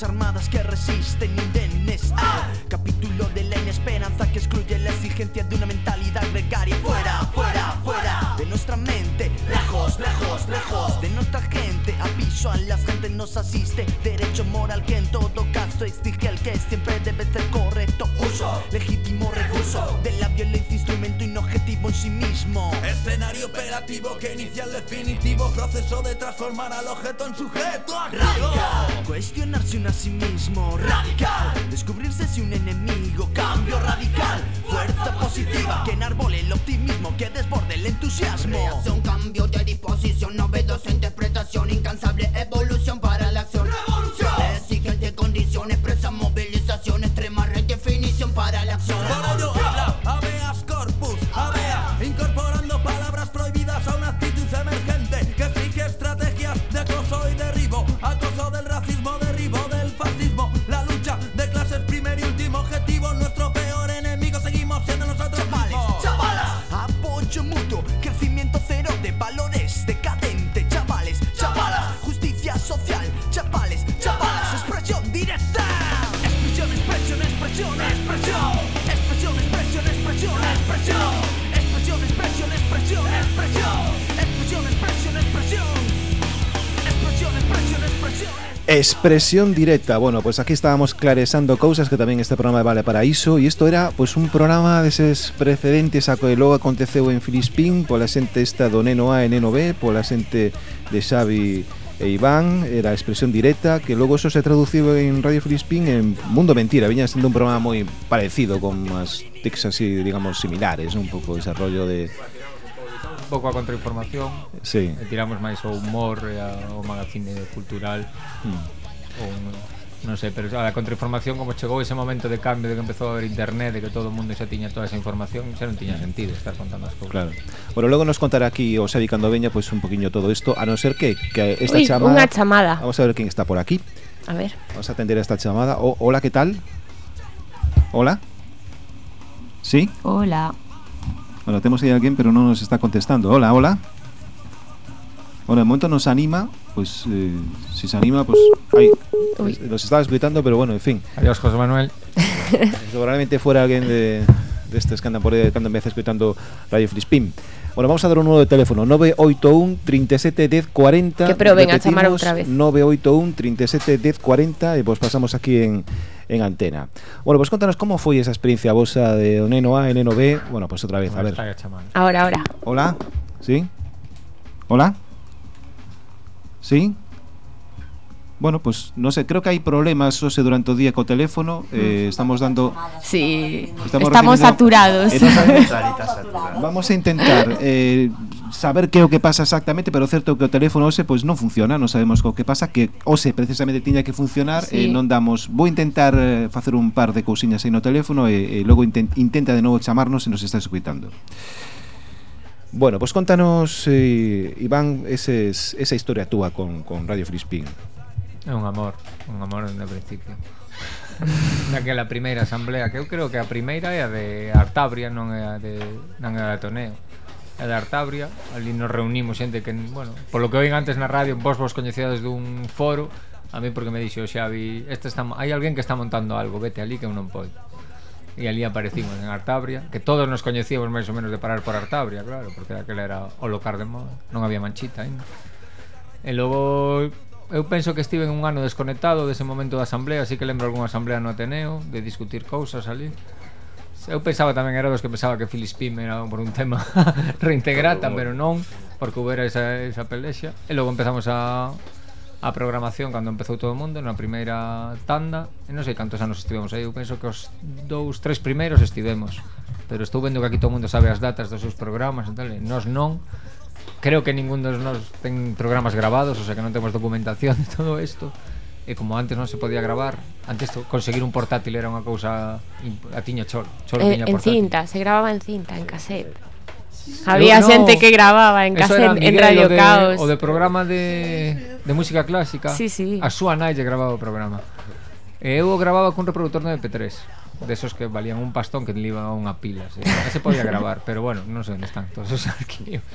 Armadas que resisten indenes ah, Capítulo de la inesperanza que excluye la exigencia de una mentalidad gregaria Fuera, fuera, fuera. De nuestra mente Lejos, lejos, lejos. De nuestra gente Aviso a la gente nos asiste. Derecho moral que en todo caso exige el que siempre debe ser correcto. Uso, legítimo recurso de la violencia instrumento inobjetivo en sí mismo. Escenario operativo que inicia el definitivo proceso de transformar al objeto en sujeto activo. Radical, cuestionarse uno a sí mismo. Radical, descubrirse si un enemigo. Cambio radical, fuerza positiva. Que enarbole el optimismo, que desborde el entusiasmo. Reacción, cambio de disposición, novedosa interpretación, incansable evolución para la acción. Revolución. Exigente condición, expresa movilización, extrema redefinición para la acción. Por Expresión directa. Bueno, pues aquí estábamos claresando cousas que tamén este programa vale para iso e isto era pois pues, un programa deses precedentes a que logo aconteceu en Filispín pola xente esta do Neno A e Neno B, pola xente de Xavi e Iván, era expresión directa que logo eso se traduciu en Radio Filispín en Mundo Mentira, viña sendo un programa moi parecido con as tics así, digamos, similares, un pouco ese rollo de pouco a contrainformación sí. e tiramos máis ao humor e ao magazine cultural mm. ou non sei, pero a contrainformación como chegou ese momento de cambio de que empezou a haber internet de que todo o mundo xa tiña toda esa información xa non tiña sentido estar contando as cousas claro. Bueno, logo nos contará aquí o Xavi cando veña pois pues, un poquinho todo isto a non ser que, que esta Uy, chamada unha chamada vamos a ver quen está por aquí a ver vamos a atender a esta chamada o, hola, que tal? Hola Sí? Hola Bueno, tenemos ahí a alguien, pero no nos está contestando. Hola, hola. Bueno, de momento nos anima, pues eh, si se anima, pues... Ay, Uy. los estaba gritando, pero bueno, en fin. Adiós, José Manuel. Probablemente fuera alguien de, destes que andan por aí cando empeza escutando Radio Flispín. Bueno, vamos a dar un número de teléfono 981 37 10 40 Que proben a chamar outra vez. 981 37 10 40 E vos pasamos aquí en, en antena. Bueno, pues contanos como foi esa experiencia vosa De o neno A e neno B? Bueno, pues outra vez, a ver. Ahora, ahora. Hola, sí? Hola? Sí? Bueno, pues no sé, creo que hay problemas Ose, durante o día co teléfono eh, Estamos dando Sí, Estamos estamos, saturados. Eh, Vamos a intentar eh, saber que é o que pasa exactamente, pero o certo é que o teléfono ose pois non funciona, non sabemos o que pasa, que ose precisamente tiña que funcionar, Sí. e non damos. Vou intentar eh, facer un par de cousiñas aí no teléfono e, e logo inten, intenta de novo chamarnos se nos está escuitando. Bueno, pois contanos eh, Iván eses, esa historia túa con, con Radio Flispín. É un amor, un amor dende o principio. Naquela primeira asamblea, que eu creo que a primeira é a de Artabria, non é a de non é a de Atoneo. É de Artabria, ali nos reunimos xente que, bueno, polo que oín antes na radio, vos vos coñecíades dun foro, a mí porque me dixo Xavi, este está, hai alguén que está montando algo, vete ali que eu non podo. E ali aparecimos en Artabria, que todos nos coñecíamos máis ou menos de parar por Artabria, claro, porque aquela era o local de moda, non había manchita ainda. E logo eu penso que estive en un ano desconectado dese momento da asamblea, así que lembro algunha asamblea no Ateneo de discutir cousas ali. Eu pensaba tamén era dos que pensaba que Filispim era por un tema reintegrata, claro, pero non, porque houbera esa, esa pelexa. E logo empezamos a, a programación cando empezou todo o mundo na primeira tanda e non sei cantos anos estivemos aí eu penso que os dous, tres primeiros estivemos pero estou vendo que aquí todo o mundo sabe as datas dos seus programas e tal, e nos non creo que ningún dos nos ten programas grabados, o sea que non temos documentación de todo isto. E como antes non se podía gravar, antes conseguir un portátil era unha cousa a tiña cholo, cholo eh, tiña en portátil. cinta, se grababa en cinta, en cassette. Había no, xente que grababa en cassette Miguel, en Radio o de, Caos. O de programa de, de música clásica. Sí, sí. A súa nai lle grababa o programa. E eu o grababa cun reproductor de MP3 desos que valían un pastón que le iba unha pila, así. se podía gravar, pero bueno, non sei onde están todos os arquivos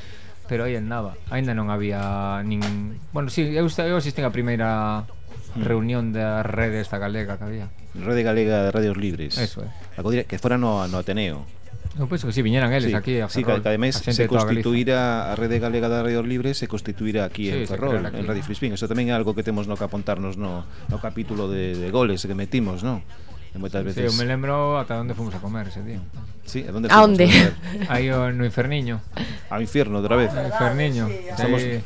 pero aí andaba. Aínda non había nin... Bueno, si, sí, eu, eu asistí a primeira hmm. reunión da rede esta galega que había. Rede Galega de Radios Libres. Eso, é. eh. Acudir, que fora no, no Ateneo. Eu penso que si, viñeran eles sí, aquí a Ferrol. Sí, que, que ademais se constituíra a Rede Galega de Radios Libres se constituíra aquí sí, en Ferrol, aquí. en Radio Frispín. Eso tamén é algo que temos no que apuntarnos no, no capítulo de, de goles que metimos, non? E moitas veces... Sí, eu me lembro ata onde fomos a comer ese día. Sí, a onde fomos? A onde? Aí ah, no Inferniño. Ao inferno, outra vez. No Inferniño. Estamos... Sí.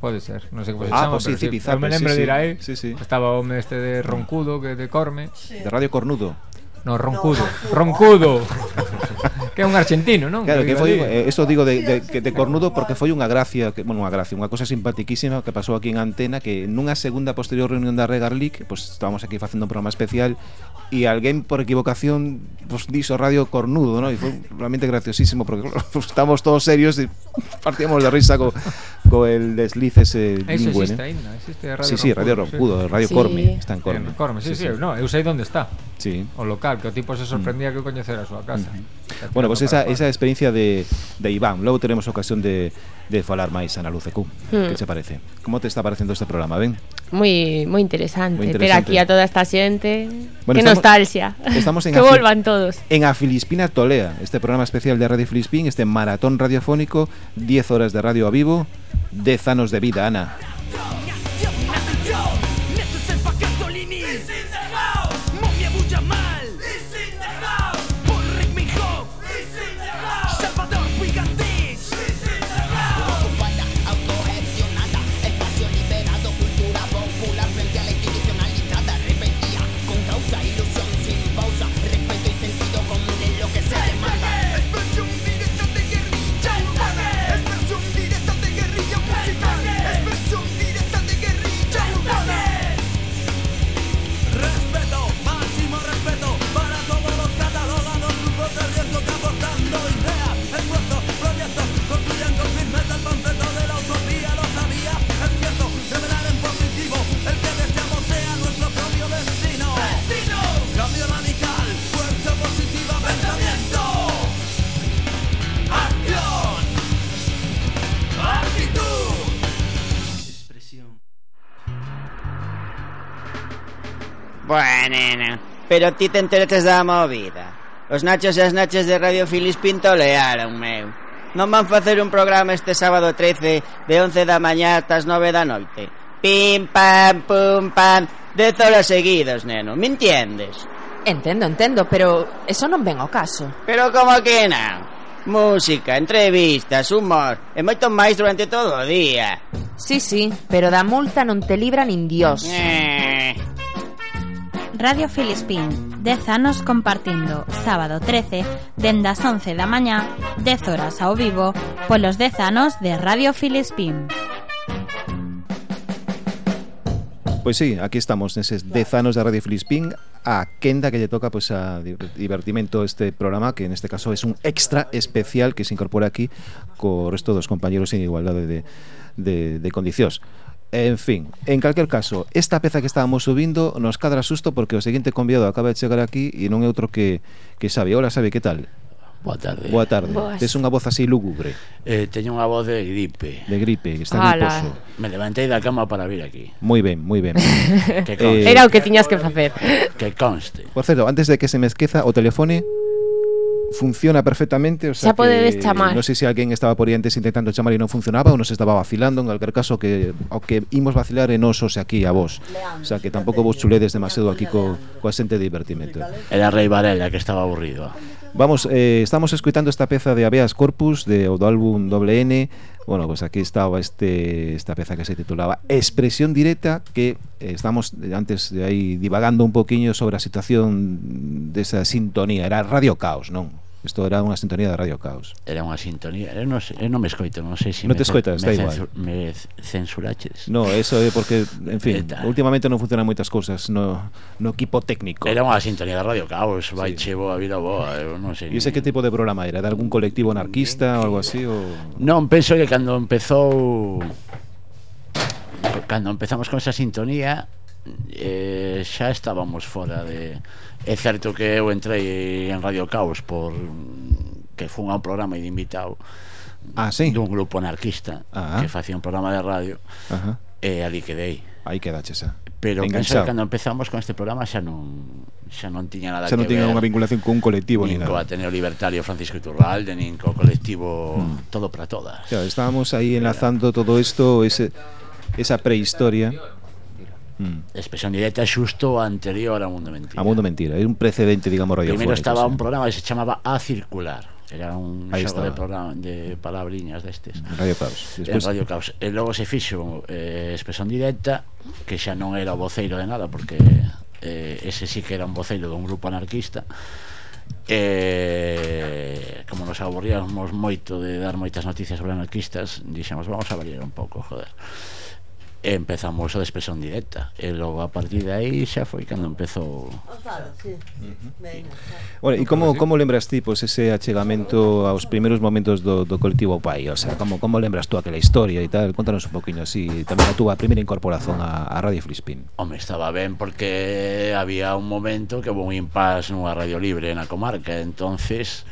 Pode ser, non sei como se ah, chama, pues sí, pero sí, eu me lembro sí, de ir aí. Sí, sí. Estaba o home este de Roncudo, que de Corme. Sí. De Radio Cornudo. No, Roncudo. No, roncudo. que é un argentino, non? Claro, que, que foi, eh, eso digo de, de, que de Cornudo porque foi unha gracia, que, bueno, unha gracia, unha cosa simpaticísima que pasou aquí en Antena que nunha segunda posterior reunión da Regar League, pois pues, estábamos aquí facendo un programa especial e alguén por equivocación pues, dixo Radio Cornudo, ¿no? E foi realmente graciosísimo porque claro, pues, estamos todos serios e partíamos de risa co, co el desliz ese Eso lingüe, existe, ¿eh? ainda, existe Radio Sí, sí, Radio Rompudo, sí. Radio sí. Corme, está en Corme. En Corme, sí, sí, sí, sí. no, eu sei onde está. Sí. O local, que o tipo se sorprendía que eu coñecera a súa casa. Bueno, pues esa, esa experiencia de, de Iván, luego tenemos ocasión de, de falar máis Ana Lucecu. Hmm. Que te parece? Como te está parecendo este programa, ben? Moi moi interesante, ter interesante. aquí a toda esta xente. Bueno, que estamos- nostalgia. Estamos en que volvan todos. En A Filispina Tolea, este programa especial de Radio Filispín, este maratón radiofónico, 10 horas de radio a vivo, 10 anos de vida, Ana. Bueno, pero ti te enteretes da movida. Os nachos e as nachas de Radio Filispín tolearon, meu. Non van facer un programa este sábado 13 de 11 da mañá ás 9 da noite. Pim, pam, pum, pam, dez horas seguidas, neno, me entiendes? Entendo, entendo, pero eso non ven ao caso. Pero como que non? Música, entrevistas, humor e moito máis durante todo o día. Sí, sí, pero da multa non te libra nin dios. Eh... Radio Filispín, 10 anos compartindo, sábado 13, dende as 11 da mañá, 10 horas ao vivo, polos 10 anos de Radio Filispín. Pois sí, aquí estamos neses 10 anos de Radio Filispín a quenda que lle toca pois a di- divertimento este programa que en este caso es un extra especial que se incorpora aquí co resto dos compañeros en igualdade de, de, de. En fin, en calquer caso, esta peza que estábamos subindo nos cadra susto porque o seguinte convidado acaba de chegar aquí e non é outro que, que sabe. Ola, sabe, que tal? Boa tarde. Boa tarde. Boas. Tes unha voz así lúgubre. Eh, teño unha voz de gripe. De gripe, que está griposo. Me levantei da cama para vir aquí. Moi ben, moi ben. que conste. Era o que tiñas que facer. Que conste. Por certo, antes de que se me esqueza o telefone funciona perfectamente. O sea xa podedes chamar. Non sei se alguén estaba por aí antes intentando chamar e non funcionaba ou nos estaba vacilando, en calquer caso que o que imos vacilar e non sose aquí a vos. O sea que tampouco vos chuledes demasiado aquí co, coa xente de divertimento. Era Rei Varela que estaba aburrido. Vamos, eh, estamos escuitando esta peza de Abeas Corpus de, o do álbum Doble N Bueno, pues aquí estaba este, esta peza que se titulaba Expresión Directa Que eh, estamos antes de aí divagando un poquinho sobre a situación desa sintonía Era Radio Caos, non? Isto era unha sintonía da Radio Caos. Era unha sintonía, eu non, eu non me escoito, non sei se non me, te escoitas, me, igual. me censuraches. No, eso é porque, en fin, Eta. últimamente non funcionan moitas cousas no, no equipo técnico. Era unha sintonía da Radio Caos, vai sí. chevo vida boa, eu non sei. E ese que tipo de programa era? De algún colectivo anarquista ou algo así? O... Non, penso que cando empezou... Cando empezamos con esa sintonía, eh, xa estábamos fora de É certo que eu entrei en Radio Caos por que fun a un programa de invitado ah, sí? dun grupo anarquista ah, que facía un programa de radio Ajá. e ali quedei. Aí quedache xa Pero penso que cando empezamos con este programa xa non xa non tiña nada xa non tiña unha vinculación con un colectivo nin, nin co Ateneo Libertario Francisco Iturralde nin co colectivo. Mm. Todo para Todas. Claro, estábamos aí enlazando todo isto ese, esa prehistoria mm. Expresión directa xusto anterior a Mundo Mentira. A Mundo Mentira, é un precedente, digamos, radiofónico. Primeiro estaba sí. un programa que se chamaba A Circular. Era un Ahí xogo estaba. de, programa, de palabriñas destes. Radio Caos. Después... Radio Caos. E logo se fixo eh, Expresión directa, que xa non era o voceiro de nada, porque eh, ese sí que era un voceiro dun grupo anarquista. Eh, como nos aburríamos moito de dar moitas noticias sobre anarquistas, dixemos, vamos a variar un pouco, joder e empezamos a expresión directa e logo a partir de aí xa foi cando empezou. Os dados, si Bueno, e como como lembras ti pois pues, ese achegamento aos primeiros momentos do, do colectivo Pai, o sea, como como lembras tú aquela historia e tal? Contanos un poquinho así, tamén a túa primeira incorporación a, a Radio Frispin. Home, estaba ben porque había un momento que hubo un impas nunha radio libre na comarca, entonces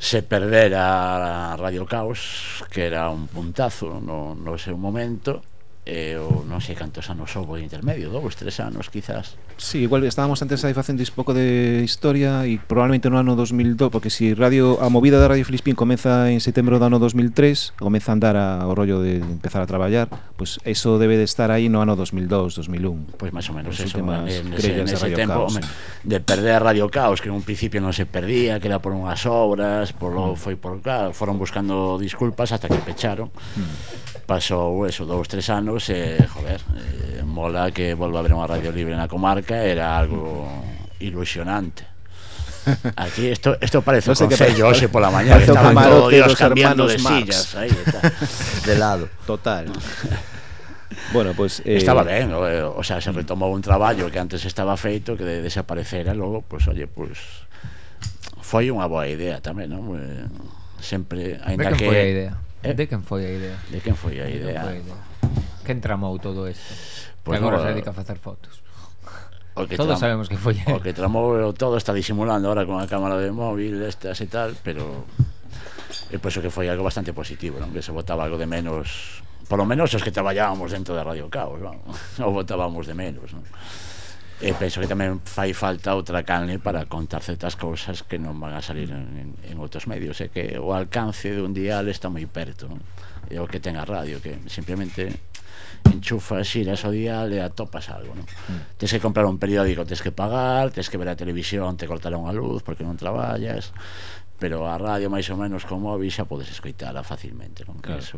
se perdera a Radio Caos, que era un puntazo no, no seu momento, eh, ou non sei cantos anos houve de intermedio, dous, tres anos quizás. Sí, igual estábamos antes aí facendo un pouco de historia e probablemente no ano 2002, porque si radio a movida da Radio Filispín comeza en setembro do ano 2003, comeza a andar a, o rollo de empezar a traballar, pois pues eso debe de estar aí no ano 2002, 2001. Pois pues máis ou menos eso, últimas, en, ese, en ese tempo, Caos. Home, de perder a Radio Caos, que nun principio non se perdía, que era por unhas obras, por lo, mm. foi por cá, foron buscando disculpas hasta que pecharon. Mm pasou eso, dous, tres anos e, joder, eh, mola que volva a haber unha radio libre na comarca era algo ilusionante Aquí esto, esto parece no sé un concello hoxe pola mañá que estaban todos Dios cambiando de Marx. sillas aí, está. de lado total Bueno, pues eh... estaba ben, o, eh, o sea, se retomou un traballo que antes estaba feito que de desaparecera logo, pues oye, pues foi unha boa idea tamén, non? Eh, sempre, aínda que, que foi a idea Eh? De quen foi a idea? De quen foi a idea? Foi a idea? Quen tramou todo isto? Pues que pois agora no, se dedica a facer fotos. O que Todos sabemos que foi O que tramou todo está disimulando ahora con a cámara de móvil, estas e tal, pero e penso que foi algo bastante positivo, non? Que se botaba algo de menos, por lo menos os que traballábamos dentro da Radio Caos, non? O botábamos de menos, non? E penso que tamén fai falta outra canle para contar certas cousas que non van a salir en, en, en outros medios. É que o alcance dun dial está moi perto. Non? É o que ten a radio, que simplemente enchufas, xiras o dial e atopas algo, non? Mm. Tens que comprar un periódico, tens que pagar, tens que ver a televisión, te cortarán a luz porque non traballas, pero a radio máis ou menos con móvil xa podes escoitala facilmente, non? Claro. Que eso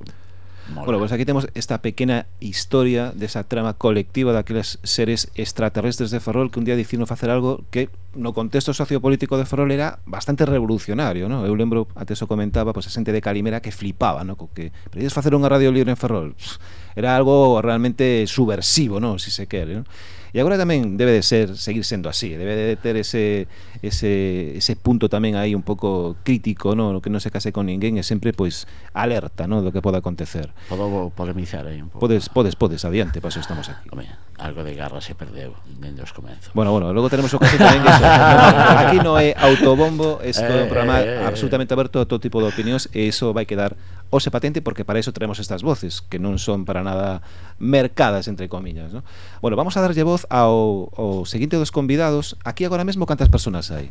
Mola. Bueno, pues aquí temos esta pequena historia desa trama colectiva daqueles seres extraterrestres de Ferrol que un día decidiron facer algo que no contexto sociopolítico de Ferrol era bastante revolucionario, ¿no? Eu lembro, antes o comentaba, pues, a xente de Calimera que flipaba, ¿no? Co que, ides facer unha radio libre en Ferrol? Pff, Era algo realmente subversivo, ¿no? si se quere. ¿no? E agora tamén debe de ser seguir sendo así, debe de ter ese, ese, ese punto tamén aí un pouco crítico, no, que non se case con ninguén e sempre pois alerta, no, do que poda acontecer. Podo polemizar aí un pouco. Podes, podes, podes, adiante, paso estamos aquí. Home, algo de garra se perdeu dende os comenzos. Bueno, bueno, logo tenemos o caso tamén que eso. aquí non é autobombo, isto é eh, un programa eh, eh, eh. absolutamente aberto a todo tipo de opinións e iso vai quedar o patente porque para eso traemos estas voces que non son para nada mercadas entre comillas, ¿no? Bueno, vamos a darlle voz ao, ao seguinte dos convidados. Aquí agora mesmo cantas persoas hai?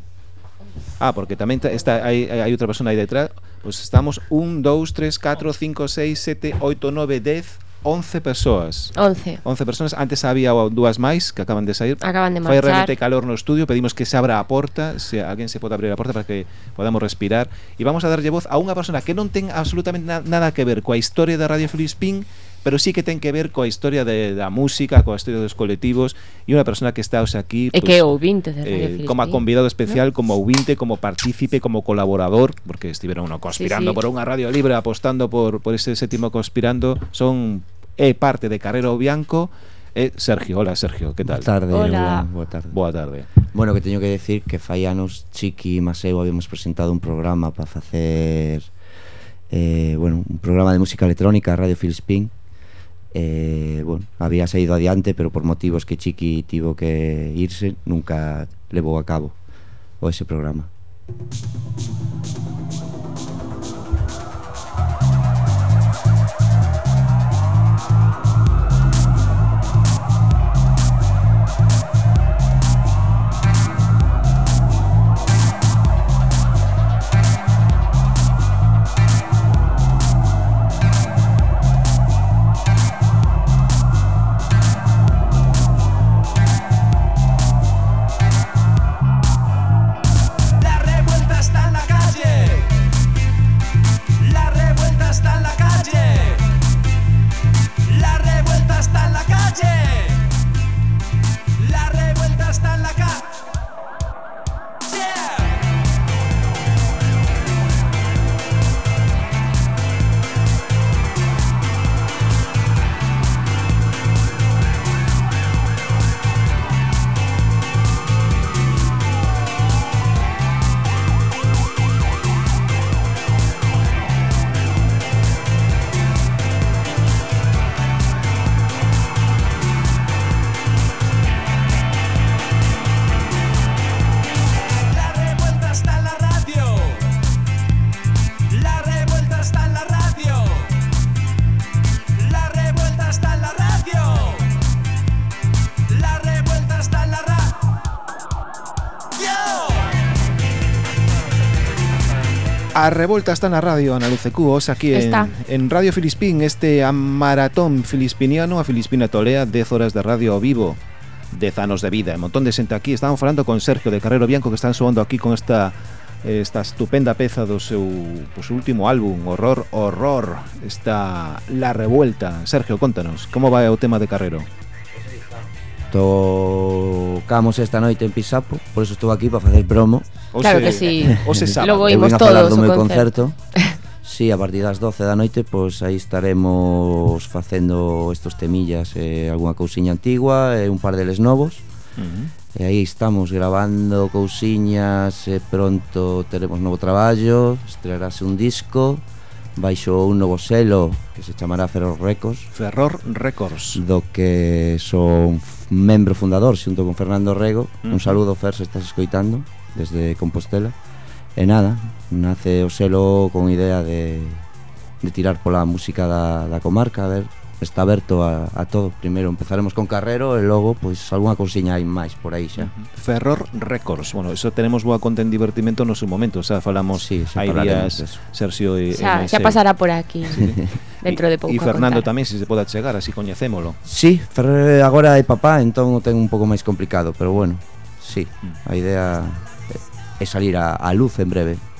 Ah, porque tamén está hai, hai outra persona aí detrás. Pois pues estamos 1 2 3 4 5 6 7 8 9 10 11 persoas. 11. 11 persoas, antes había dúas máis que acaban de sair. Acaban de marchar. Fai realmente calor no estudio, pedimos que se abra a porta, se alguén se pode abrir a porta para que podamos respirar e vamos a darlle voz a unha persona que non ten absolutamente na nada que ver coa historia da Radio Filispín, pero sí que ten que ver coa historia de, da música, coa historia dos colectivos e unha persona que está hoxe aquí pues, e que é ouvinte de Radio eh, Filispín. como a convidado especial, ¿no? como ouvinte, como partícipe, como colaborador, porque estiveron uno conspirando sí, sí. por unha radio libre, apostando por, por ese séptimo conspirando, son é parte de Carrero Bianco Eh, Sergio. Hola, Sergio, que tal? Boa tarde, Hola. Boa, boa tarde. Boa tarde. Bueno, que teño que decir que fai anos Chiqui e Maseu habíamos presentado un programa para facer eh, bueno, un programa de música electrónica Radio Filspin eh, bueno, había saído adiante pero por motivos que Chiqui tivo que irse nunca levou a cabo o ese programa. A revolta está na radio, Ana Luce Cubos, aquí en, está. en Radio Filispín, este a maratón filispiniano, a Filispina Tolea, 10 horas de radio ao vivo. 10 anos de vida, un montón de xente aquí Estaban falando con Sergio de Carrero Bianco Que están soando aquí con esta esta estupenda peza do seu pues, último álbum Horror, Horror Está La Revuelta Sergio, contanos, como vai o tema de Carrero? Tocamos esta noite en Pisapo, por eso estou aquí para facer promo. Ose, claro que sí. Ose sábado. Logo imos todos do meu concerto. Sí, a partir das 12 da noite, pois aí estaremos facendo estos temillas, eh, algunha cousiña antigua e eh, un par deles novos. Uh -huh. E aí estamos grabando cousiñas e pronto teremos novo traballo, estrearase un disco baixo un novo selo que se chamará Ferror Records Ferror Records do que son membro fundador xunto con Fernando Rego. Mm. Un saludo, Fer, se estás escoitando desde Compostela. E nada, nace o selo con idea de, de tirar pola música da, da comarca, a ver está aberto a, a todo. Primeiro empezaremos con Carrero e logo pois algunha cousiña hai máis por aí xa. Ferror Records. Bueno, eso tenemos boa conta en divertimento no seu momento, xa falamos sí, xa hai días Sergio e xa, xa pasará por aquí. Sí. Dentro de pouco. E Fernando tamén se se poda chegar, así coñecémolo. Sí, Fer, eh, agora é papá, entón o ten un pouco máis complicado, pero bueno, sí, mm. a idea eh, é salir a, a luz en breve.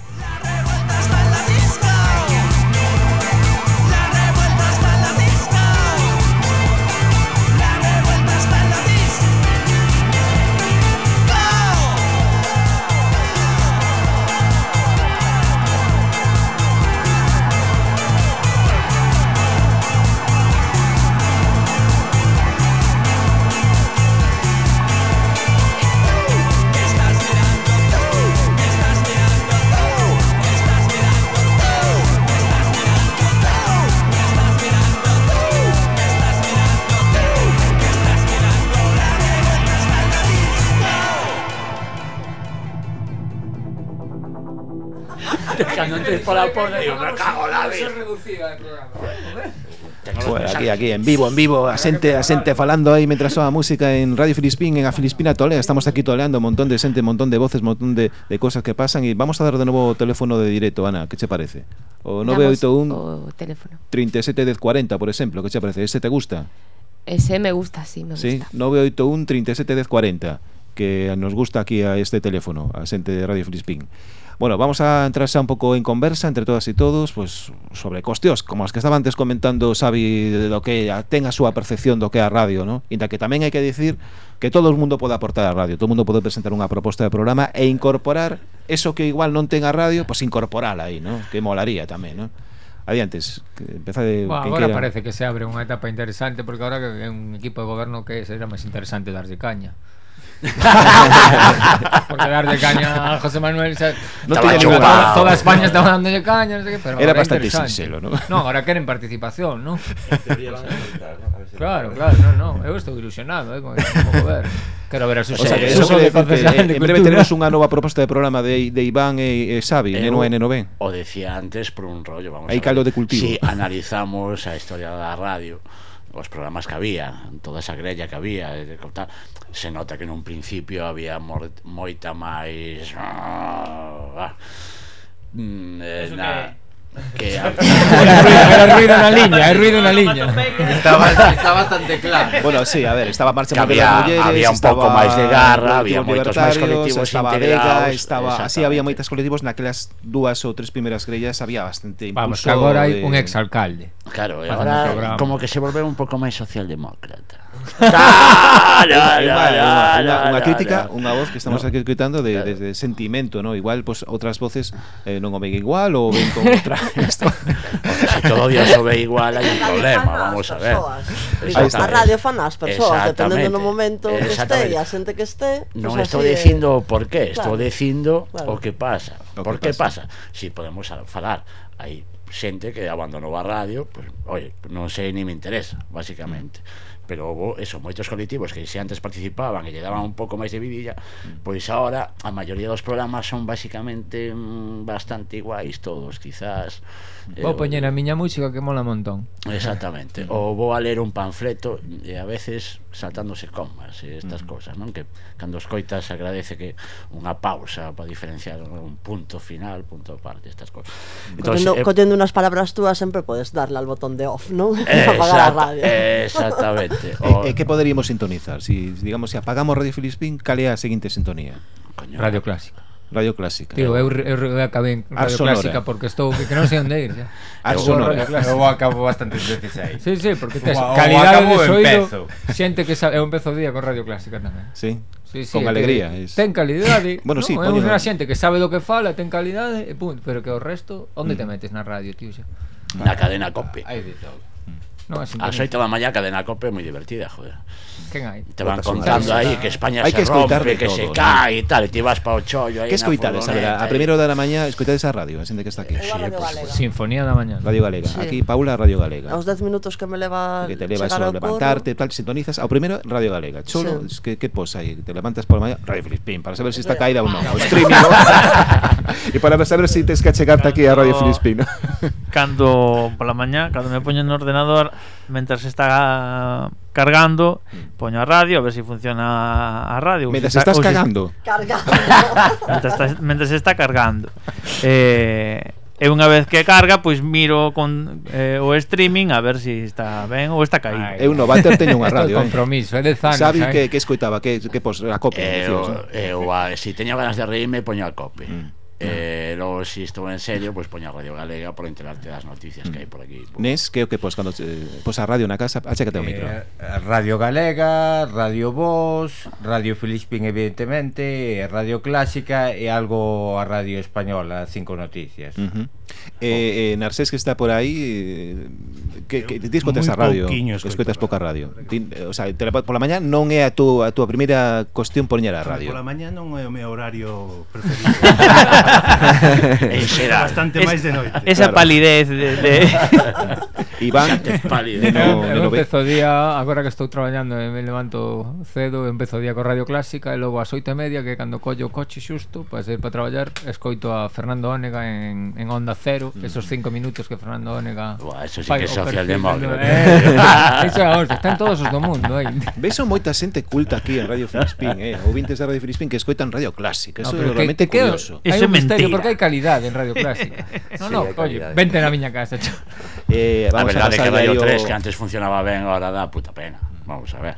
Cando entres pola porta, digo, me cago la vida. Pues aquí, aquí, en vivo, en vivo, a xente, a xente falando aí mentre soa a música en Radio Filispín, en a Filispina Tolea, estamos aquí toleando un montón de xente, un montón de voces, un montón de, de cosas que pasan e vamos a dar de novo o teléfono de directo, Ana, que che parece? O 981 o teléfono. 371040, por exemplo, que che parece? Ese te gusta? Ese me gusta, sí, me gusta. Sí, 981 371040, que nos gusta aquí a este teléfono, a xente de Radio Filispín. Bueno, vamos a entrar xa un pouco en conversa entre todas e todos pois, sobre cuestións como as que estaba antes comentando Xavi do que ten a súa percepción do que é a radio, non? Inda que tamén hai que dicir que todo o mundo pode aportar a radio, todo o mundo pode presentar unha proposta de programa e incorporar eso que igual non ten a radio, pois incorporala aí, non? Que molaría tamén, non? Adiantes, empezade bueno, Agora queira. parece que se abre unha etapa interesante Porque agora é un equipo de goberno que será máis interesante darlle caña porque darlle caña a José Manuel se, No Estaba tiña chupado. ninguna- toda España estaba dándolle caña, no sé qué, pero Era bastante sinxelo, ¿no? No, ahora queren participación, ¿no? ¿no? Claro, claro, no, no, eu estou ilusionado, eh, con ver. Quero ver a O Susana. sea, Eso que de en breve tenemos unha nova proposta de programa de, de Iván e, e Xavi, Eu Neno B. O decía antes por un rollo, vamos Hai a ver. caldo de cultivo. Si analizamos a historia da radio, os programas que había, toda esa grella que había, tal, se nota que nun principio había moita máis... Ah, ah mm, eh, na... que Era ruido na liña, é ruido na liña. Estaba, está bastante claro. Bueno, sí, a ver, estaba Marcha Que había- Mulleres, había un pouco máis de garra, había moitos máis colectivos estaba integrados, Vega, estaba, así había moitas colectivos naquelas dúas ou tres primeiras grellas había bastante impulso. Vamos, que agora hai de- un exalcalde. Claro, e agora como que se volveu un pouco máis socialdemócrata. Unha crítica, unha voz que estamos no. aquí escutando de, de, de sentimento, ¿no? igual pues, outras voces eh, non o ven igual ou ven con outra se todo Dios o ve igual hai un problema, vamos a ver. A radio fan as persoas dependendo do momento que este e a xente que este non pues estou dicindo o por qué estou dicindo o que pasa. Por que pasa. si podemos falar hai xente que abandonou a radio, pues, oye, non sei ni me interesa, basicamente. Mm pero houve eso, moitos colectivos que se antes participaban e lle daban un pouco máis de vidilla, pois agora a maioría dos programas son basicamente mm, bastante iguais todos, quizás eh, Vou poñer a miña música que mola montón. Exactamente. ou vou a ler un panfleto e a veces saltándose comas e estas mm. cousas, non? Que cando escoitas agradece que unha pausa para diferenciar un punto final, punto parte, estas cousas. Mm. Entonces, cotendo, eh, unhas palabras túas sempre podes darle al botón de off, non? Apagar a radio. Exactamente. Efectivamente. E, e que poderíamos sintonizar? Si, digamos, se si apagamos Radio Filispín, cal é a seguinte sintonía? Coño. Radio Clásica. Radio Clásica. Tío, eu, eu acabei en Radio sonora. Clásica porque estou que que non sei onde ir xa. Ar sonora. Eu acabo bastantes veces aí. Sí, sí, porque tes o, calidade de soido. Xente que sabe, eu empezo o día con Radio Clásica tamén. Sí. Sí, sí, con alegría. Es... Ten calidade. bueno, no, sí, é unha xente que sabe do que fala, ten calidade e punto, pero que o resto, onde mm. te metes na radio, tío xa? Na cadena Cope. Aí de todo. No, es la mañana cadena cope muy divertida, joder. Quen hai? Te van contando aí que España hai se que rompe, que todo, se cae e tal, e ti vas pa o chollo aí Que escoitades, a ver, a primeiro da mañá escoitades a radio, a xente que está aquí. Radio pues, Sinfonía da mañá. Radio Galega. Sí. Aquí Paula Radio Galega. Aos 10 minutos que me leva que te leva eso, levantarte, tal, sintonizas, ao primeiro Radio Galega. Cholo, sí. que que pos aí, te levantas por mañá, Radio Filispín, para saber se si está caída ou non. O ah. streaming. e para saber se si tens que achegarte aquí a Radio Filispín. cando pola mañá, cando me poño no ordenador, mentras está cargando, mm. poño a radio a ver se si funciona a radio. Mentre se está, estás cagando. Se... Cargando. mentre, está, se está cargando. Eh, E unha vez que carga, pois miro con eh, o streaming a ver se si está ben ou está caído. Eu no Walter teño unha radio, eh. compromiso, eh. compromiso, é de Sabi eh? que, que escoitaba, que, que pos a cope. Eh, o, eh. eh, o, a, si teño ganas de reírme, poño a cope. Mm. Eh, logo, se si estou en serio, pois pues, poña Radio Galega para enterarte das noticias que hai por aquí. Nes, que é o que pos cando eh, pos a radio na casa, achécate o eh, micro. Eh, radio Galega, Radio Voz, Radio Filispín evidentemente, Radio Clásica e algo a Radio Española, cinco noticias. Uh -huh. Eh, eh, Narcés que está por aí eh, que, que ti escoitas a radio escoitas poca radio. Ti, eh, o sea, te, por la mañá non é a tú, a túa primeira cuestión poñer a radio. pola mañá non é o meu horario preferido. En xeral. Bastante es, máis de noite. esa claro. palidez de, de... Iván pálido. no, no, empezo o día agora que estou traballando e me levanto cedo empezo o día co radio clásica e logo ás oito e media que cando collo o coche xusto pois para ir para traballar escoito a Fernando Ónega en, en Onda C cero, mm. esos cinco minutos que Fernando Ónega... Buah, eso sí fai, que é socialdemócrata. Eh, eso, vamos, están todos os do mundo aí. Ves moita xente culta aquí en Radio Frispín, eh? Ouvintes de Radio Frispín que escoitan Radio Clásica. Eso no, é realmente que, curioso. Que, hai un misterio, porque hai calidade en Radio Clásica. no, sí, no, oye, vente na miña casa, cho. Eh, vamos a verdade é que Radio 3, o... que antes funcionaba ben, ahora dá puta pena. Vamos a ver.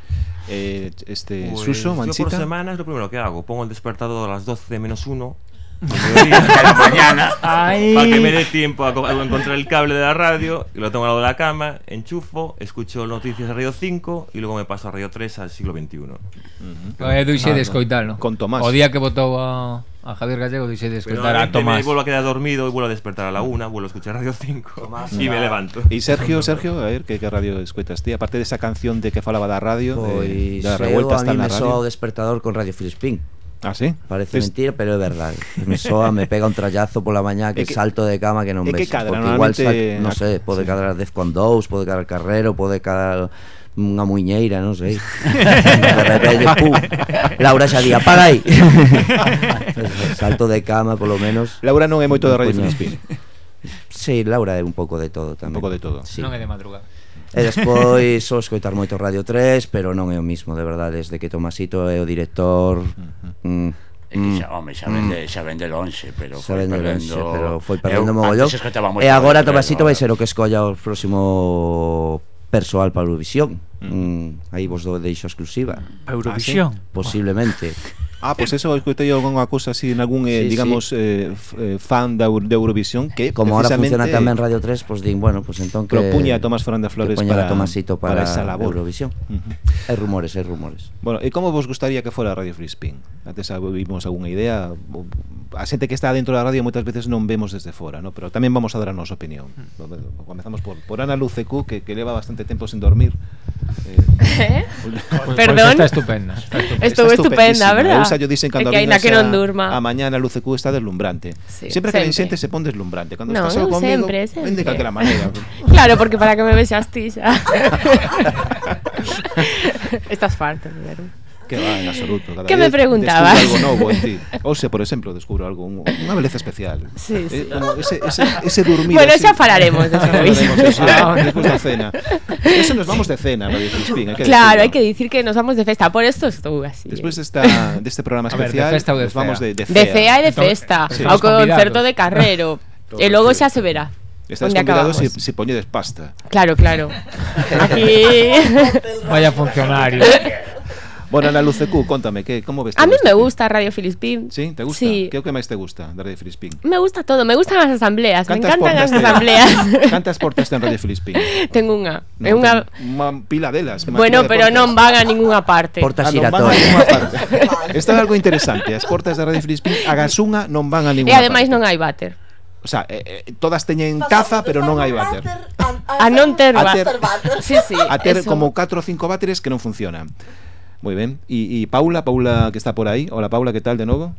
Eh, este, pues, Suso, Manchita... Yo por semanas lo primero que hago, pongo el despertador a las 12 menos 1 de la mañana. Ay. Para que me dé tiempo a, co- a encontrar el cable de la radio. Y lo tengo al lado de la cama, enchufo, escucho noticias de Radio 5 y luego me paso a Radio 3 al siglo XXI. Eh, deixei de escoitalo. Con Tomás. O día que votou a, a Javier Gallego deixei de escoitar a Tomás. me vuelvo a quedar dormido y vuelvo a despertar a la 1, vuelvo a escuchar Radio 5 y me levanto. E Sergio, Sergio, a ver, que, que radio escoitas ti? Aparte desa canción de que falaba da radio, eh, Pois eu revuelta a mí me soa o radio. despertador con Radio Filispín. ¿Ah, sí? Parece es... mentira, pero é verdad. Me soa, me pega un trallazo por la mañá, que, que salto de cama que non beso. Que cadra, porque igual, sac, no sé, pode sí. cadrar Defcon 2, pode cadrar Carrero, pode cadrar unha muñeira, non sei. de repente, pum, Laura xa día, para aí. salto de cama, polo menos. Laura non é moito de Radio Filispín. Sí, Laura é un pouco de todo tamén. Un pouco de todo. Sí. Non é de madrugada. E despois só escoitar moito Radio 3, pero non é o mismo, de verdade, desde que Tomasito é o director. Uh -huh. mm, que xa, mm, home, xa vende, mm. xa vende lonxe, pero xa foi vende perdendo... lonxe, pero foi perdendo mogollón. E agora Tomasito vai ser o que escolla o próximo persoal para Eurovisión. Mm. Mm, aí vos do deixo exclusiva. Ah, Eurovisión? Posiblemente. Bueno. Ah, pois pues eso escoitei algunha cousa así en algún, eh, Sí, digamos, eh, f- eh, fan da, Euro- de Eurovisión que Como ahora funciona tamén Radio 3, pois din, bueno, pois entón que propuña a Tomás Fernández Flores para, a Tomasito para, para esa labor. Eurovisión. Hai rumores, hai rumores. Bueno, e como vos gustaría que fora Radio Flispín? Antes ah, vimos algunha idea A xente que está dentro da radio moitas veces non vemos desde fora ¿no? Pero tamén vamos a dar a nosa opinión Comezamos por, por Ana Lucecu que, que leva bastante tempo sen dormir Eh? Pois Perdón. está estupenda, está estupenda. Estou estupenda, verdad? Eu xa yo dicen cando é que aínda que non durma. A mañana Luce Q está deslumbrante. Sí, sempre que ven xente se pon deslumbrante. Cando no, estás só comigo, sempre, sempre. ven de calquera maneira. claro, porque para que me vexas ti xa. Estás farto, Vero que va en absoluto. Cada que me preguntabas? algo novo en ti. Ou se, por exemplo, descubro algo, un, unha beleza especial. Sí, eh, sí. Eh, como ese, ese, ese dormir Bueno, así. xa falaremos. Xa falaremos, eso, ah, despois da cena. Eso nos vamos de cena, Radio Crispín. Hay que claro, decirlo. que dicir que nos vamos de festa. Por esto estou así. Despois desta, de deste programa especial, ver, de festa ou de nos vamos de, de. De cea e de festa. Sí. Ao concerto de Carrero. e logo xa se verá. Estáis convidados si, si poñedes pasta. Claro, claro. Aquí... Vaya funcionario. Bueno, Ana Lucecu, contame, que como ves? A mí me gusta Radio Filispín. Sí, te gusta? Sí. Que é o que máis te gusta da Radio Filispín? Me gusta todo, me gustan as asambleas, me encantan as asambleas. Te... Cantas portas ten Radio Filispín? Ten unha, no, é unha unha pila delas. Bueno, pila de pero portas. non van a ninguna parte. Portas ah, giratorias. Ah, Isto é algo interesante, as portas da Radio Filispín agas unha non van a ninguna parte. E ademais parte. non hai váter. O sea, eh, eh, todas teñen taza, pero non hai váter. A, a non ter váter. Sí, sí, a ter eso. como 4 ou 5 váteres que non funcionan. Moi ben. E, e Paula, Paula que está por aí, hola Paula, que tal de novo?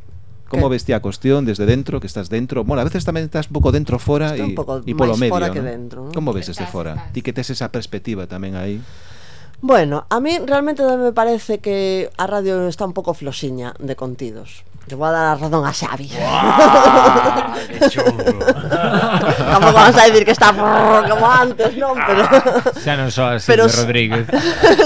Como ves ti a cuestión desde dentro, que estás dentro? Bueno, a veces tamén estás un pouco dentro fora e, e polo medio, fora ¿no? que dentro. ¿no? Como ves desde fora? Ti que tes esa perspectiva tamén aí. Bueno, a mí realmente me parece que a radio está un pouco floxiña de contidos. Le voy a dar a razón a Xavi Uau, Que chungo Tampouco vamos a decir que está como antes, non? Ah, pero... Xa non só a Silvio pero... Rodríguez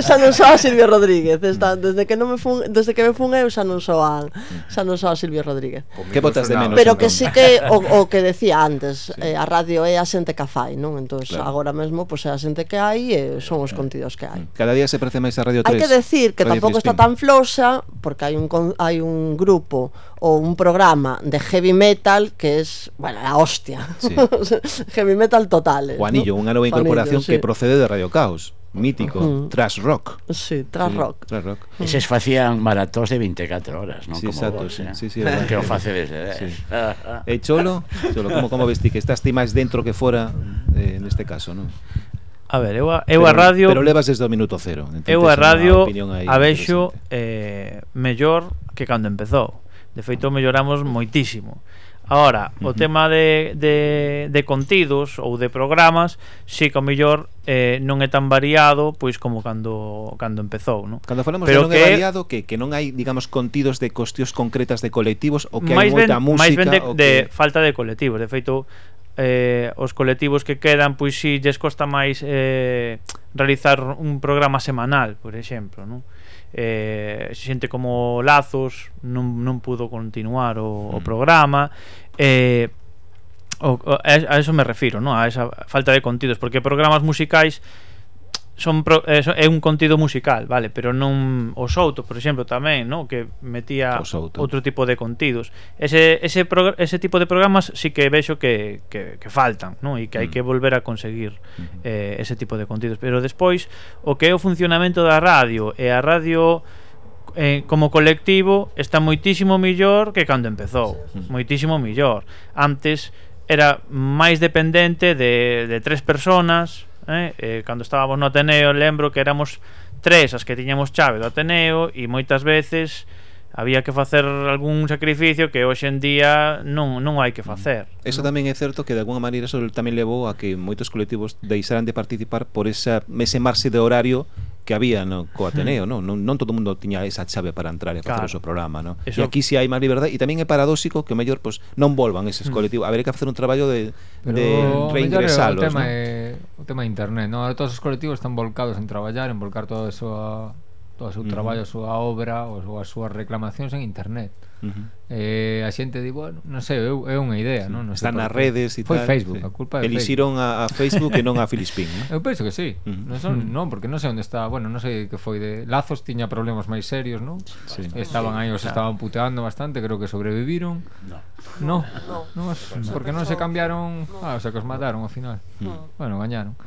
Xa non só a Silvio Rodríguez está, Desde que non me fun, desde que me fun eu xa non só a, xa non só a Silvio Rodríguez Que botas de menos? Pero que sí que o, o que decía antes sí. eh, A radio é a xente que a fai, non? Entón claro. agora mesmo pois pues, é a xente que hai e son os contidos que hai Cada día se parece máis a Radio 3 Hai que decir que radio tampouco está tan floxa Porque hai un, hai un grupo o, un programa de heavy metal que es, bueno, la hostia. Sí. heavy metal total. ¿eh? Juanillo, ¿no? una nueva Juanillo, incorporación sí. que procede de Radio Caos. Mítico, uh -huh. rock. Sí, trash rock. Tras rock. Uh -huh. Eses facían maratóns de 24 horas, non? Sí, como exacto, vos, sí, eh? sí, sí, que o face desde... Sí. e Cholo, Cholo como, como vestí? Que estás ti máis dentro que fora eh, neste caso, non? A ver, eu a, eu a radio Pero levas desde o minuto cero Eu a radio a vexo eh, mellor que cando empezou De feito, melloramos moitísimo. Ahora, uh -huh. o tema de, de, de contidos ou de programas Si que o mellor eh, non é tan variado Pois como cando, cando empezou no? Cando falamos Pero de non que, é variado que, que non hai, digamos, contidos de cuestións concretas de colectivos Ou que hai moita ben, música máis ben de, que... de falta de colectivos De feito, eh, os colectivos que quedan Pois si lles costa máis eh, realizar un programa semanal, por exemplo, non? eh, xente como Lazos non, non pudo continuar o, mm. o hmm. programa eh, o, o, a eso me refiro, non? a esa falta de contidos porque programas musicais son pro, eh, é, é un contido musical, vale, pero non o Souto, por exemplo, tamén, no, que metía outro tipo de contidos. Ese ese pro, ese tipo de programas sí que vexo que que, que faltan, no, e que mm. hai que volver a conseguir eh, ese tipo de contidos, pero despois o que é o funcionamento da radio e a radio eh, como colectivo está moitísimo millor que cando empezou, moitísimo millor. Antes era máis dependente de, de tres personas, eh? eh, cando estábamos no Ateneo lembro que éramos tres as que tiñamos chave do Ateneo e moitas veces había que facer algún sacrificio que hoxe en día non non hai que facer. Mm. Eso tamén é certo que de alguna maneira eso tamén levou a que moitos colectivos deixaran de participar por esa ese marxe de horario que había no, hmm. co Ateneo, non? Non, non todo mundo tiña esa chave para entrar e facer claro. o seu programa, non? Eso... E aquí si sí hai máis liberdade e tamén é paradóxico que mellor pois pues, non volvan eses hmm. colectivos, Habería que facer un traballo de Pero de reingresalos, o tema, ¿no? é, o tema de internet, non? Ahora todos os colectivos están volcados en traballar, en volcar todo eso a o seu traballo, uh -huh. a súa obra ou as súas reclamacións en internet uh -huh. eh, a xente di, bueno, non sei eu, é unha idea sí. non? Non están nas redes e tal foi Facebook, sí. a culpa elixiron a, a Facebook e non a Filispín ¿no? eu penso que sí, uh -huh. non, son, uh -huh. non porque non sei onde estaba bueno, non sei que foi de Lazos tiña problemas máis serios non? Sí. estaban aí, os claro. estaban puteando bastante creo que sobreviviron no, no, no. no. no. porque non se cambiaron no. ah, o sea que os mataron ao final no. bueno, gañaron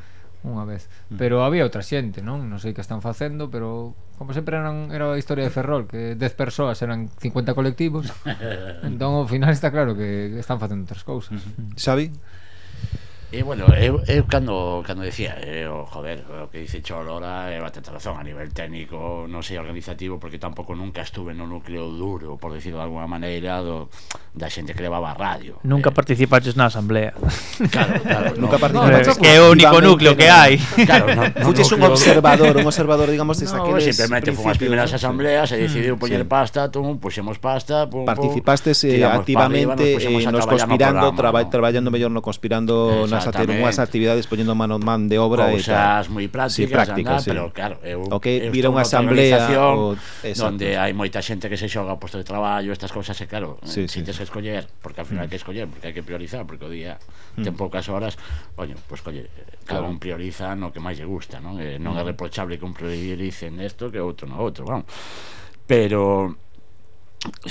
unha vez, mm. pero había outra xente, non? Non sei que están facendo, pero como sempre eran, era a historia de Ferrol, que 10 persoas eran 50 colectivos. entón ao final está claro que están facendo outras cousas. Mm-hmm. Xavi? E, bueno, eh, eh, eu, eu cando, cando decía, eh, o, joder, o que dice Cholora é eh, bastante razón a nivel técnico, non sei organizativo, porque tampouco nunca estuve no núcleo duro, por decirlo de alguma maneira, do, da xente que levaba a radio. Nunca eh. participaches na asamblea. Claro, claro. no, nunca participaches. Eh, no, é o único núcleo que hai. Claro, no, no, Fuches un observador, un observador, digamos, desde no, aqueles simplemente foron as primeiras asambleas, se decidiu mm, poñer sí. pasta, tum, puxemos pasta, pum, Participaste eh, activamente, arriba, nos, eh, nos conspirando, traba, no. traballando mellor no conspirando Exacto. na vas a ter unhas actividades poñendo mano man de obra e cousas moi prácticas, sí, prácticas andar, sí. pero claro eu, o que eu vira unha asamblea o... Exacto. onde hai moita xente que se xoga ao posto de traballo estas cousas e claro eh, sí, si sí. tens que escoller porque al final mm. hai que escoller porque hai que priorizar porque o día mm. ten poucas horas coño, pois pues, colle, cada claro. un prioriza no que máis lle gusta non, eh, non é mm. reprochable que un prioricen isto que outro no outro bueno. pero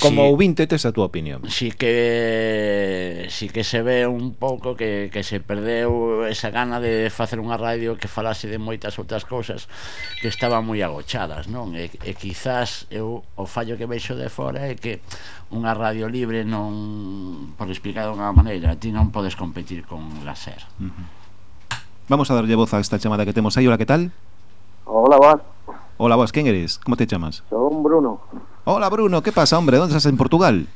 Como sí, ouvinte tes a túa opinión Si sí que si sí que se ve un pouco que, que se perdeu esa gana de facer unha radio que falase de moitas outras cousas que estaban moi agochadas non e, e quizás eu o fallo que veixo de fora é que unha radio libre non por explicar de unha maneira ti non podes competir con la SER uh -huh. Vamos a darlle voz a esta chamada que temos aí Hola, que tal? Hola, boas Hola, boas, quen eres? Como te chamas? Son Bruno Hola Bruno, ¿qué pasa, hombre? ¿Dónde estás en Portugal?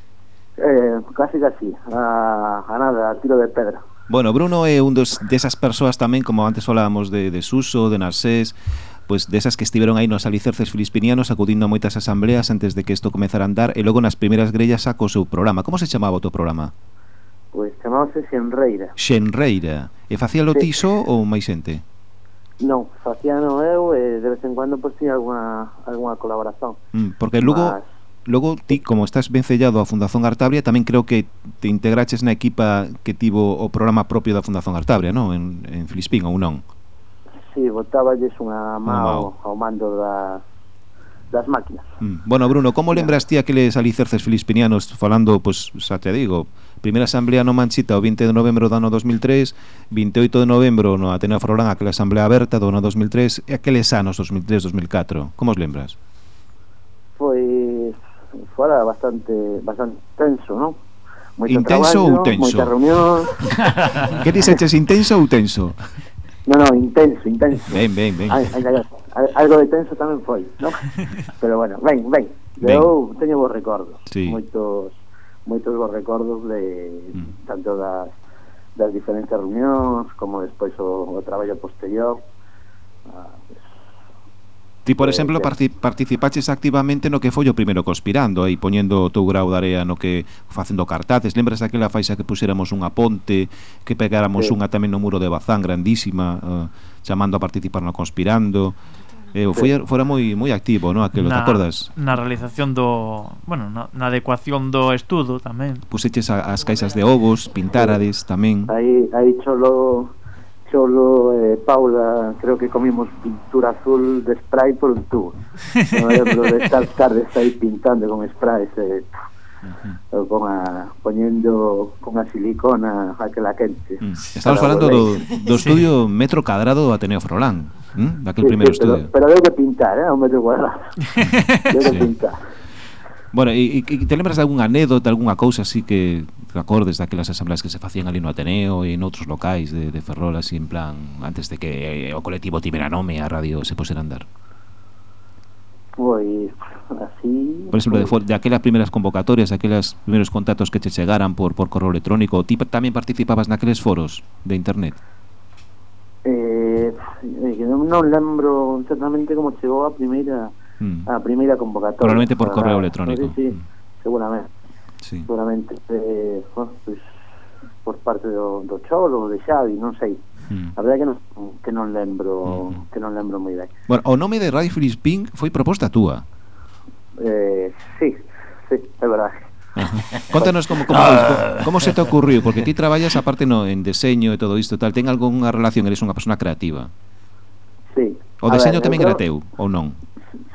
Eh, casi casi, a, a nada, a tiro de pedra. Bueno, Bruno é un dos desas persoas tamén, como antes falábamos de, de Suso, de Narsés, pues desas que estiveron aí nos alicerces filispinianos acudindo a moitas asambleas antes de que isto comezara a andar e logo nas primeiras grellas saco o seu programa. Como se chamaba o teu programa? Pois pues, chamábase Xenreira. Xenreira. E facíalo sí. ou máis xente? Non, facíano eu e de vez en cuando pois pues, tiña alguna, alguna colaboración. Mm, porque logo, Mas... logo ti, como estás vencellado á Fundación Artabria, tamén creo que te integraches na equipa que tivo o programa propio da Fundación Artabria, non? En, en Filispín ou non? Si, sí, unha má ao, ao mando da, das máquinas. Mm. Bueno, Bruno, como lembras ti aqueles alicerces filispinianos falando, pois, pues, xa te digo, Primeira asamblea no Manchita o 20 de novembro do ano 2003, 28 de novembro no Ateneo Forlán, aquela asamblea aberta do ano 2003 e aqueles anos 2003-2004. Como os lembras? Pois fora bastante bastante tenso, non? Moito intenso traballo, ou tenso? Moita reunión. que dixeches intenso ou tenso? No, no, intenso, intenso. Ben, ben, ben. Ay, algo de tenso tamén foi, non? Pero bueno, ben, ben. ben. Eu teño vos recordos, sí. moitos moitos bons recordos de mm. tanto das, das diferentes reunións como despois o, o traballo posterior ah, Ti, por exemplo, participaches activamente no que foi o primeiro conspirando aí poñendo o teu grau de area no que facendo cartaces. Lembras daquela faixa que puxéramos unha ponte, que pegáramos sí. unha tamén no muro de Bazán grandísima, eh, chamando a participar no conspirando eh, foi, fora moi moi activo, non? Aquelo, na, te acordas? Na realización do, bueno, na, na adecuación do estudo tamén. Puseches a, as caixas de ovos, pintárades tamén. Aí aí cholo Cholo e eh, Paula creo que comimos pintura azul de spray por un tubo. non lembro de estar tardes aí pintando con sprays. Eh con a, poñendo con a silicona aquela quente. Mm, Estamos falando do, do estudio sí. metro cadrado do Ateneo Frolán, hm? daquel sí, primeiro sí, estudio. Pero, pero deu que pintar, eh, o metro cuadrado. deu que sí. pintar. Bueno, e, e te lembras de algunha anécdota, algunha cousa así que te acordes daquelas asambleas que se facían ali no Ateneo e en outros locais de, de Ferrol, así en plan, antes de que eh, o colectivo Timeranome a radio se posera a andar? Pois, así... Por exemplo, de, de aquelas primeiras convocatorias, aquelas primeiros contactos que te chegaran por, por correo electrónico, ti tamén participabas naqueles foros de internet? Eh, non, non lembro exactamente como chegou a primeira mm. a primeira convocatoria. Probablemente por ah, correo electrónico. Sí, sí, hmm. seguramente. Sí. Seguramente. Eh, bueno, pues, por parte do, do Cholo de Xavi, non sei. Mm. A verdade que non, que non lembro hmm. que non lembro moi ben. Bueno, o nome de Radio Filispín foi proposta túa. Eh, sí, sí, é verdade. Ah. Contanos como, como, como, como se te ocurriu Porque ti traballas aparte no, en deseño e todo isto tal Ten algunha relación, eres unha persona creativa Sí O deseño ver, tamén creo... era teu, ou non?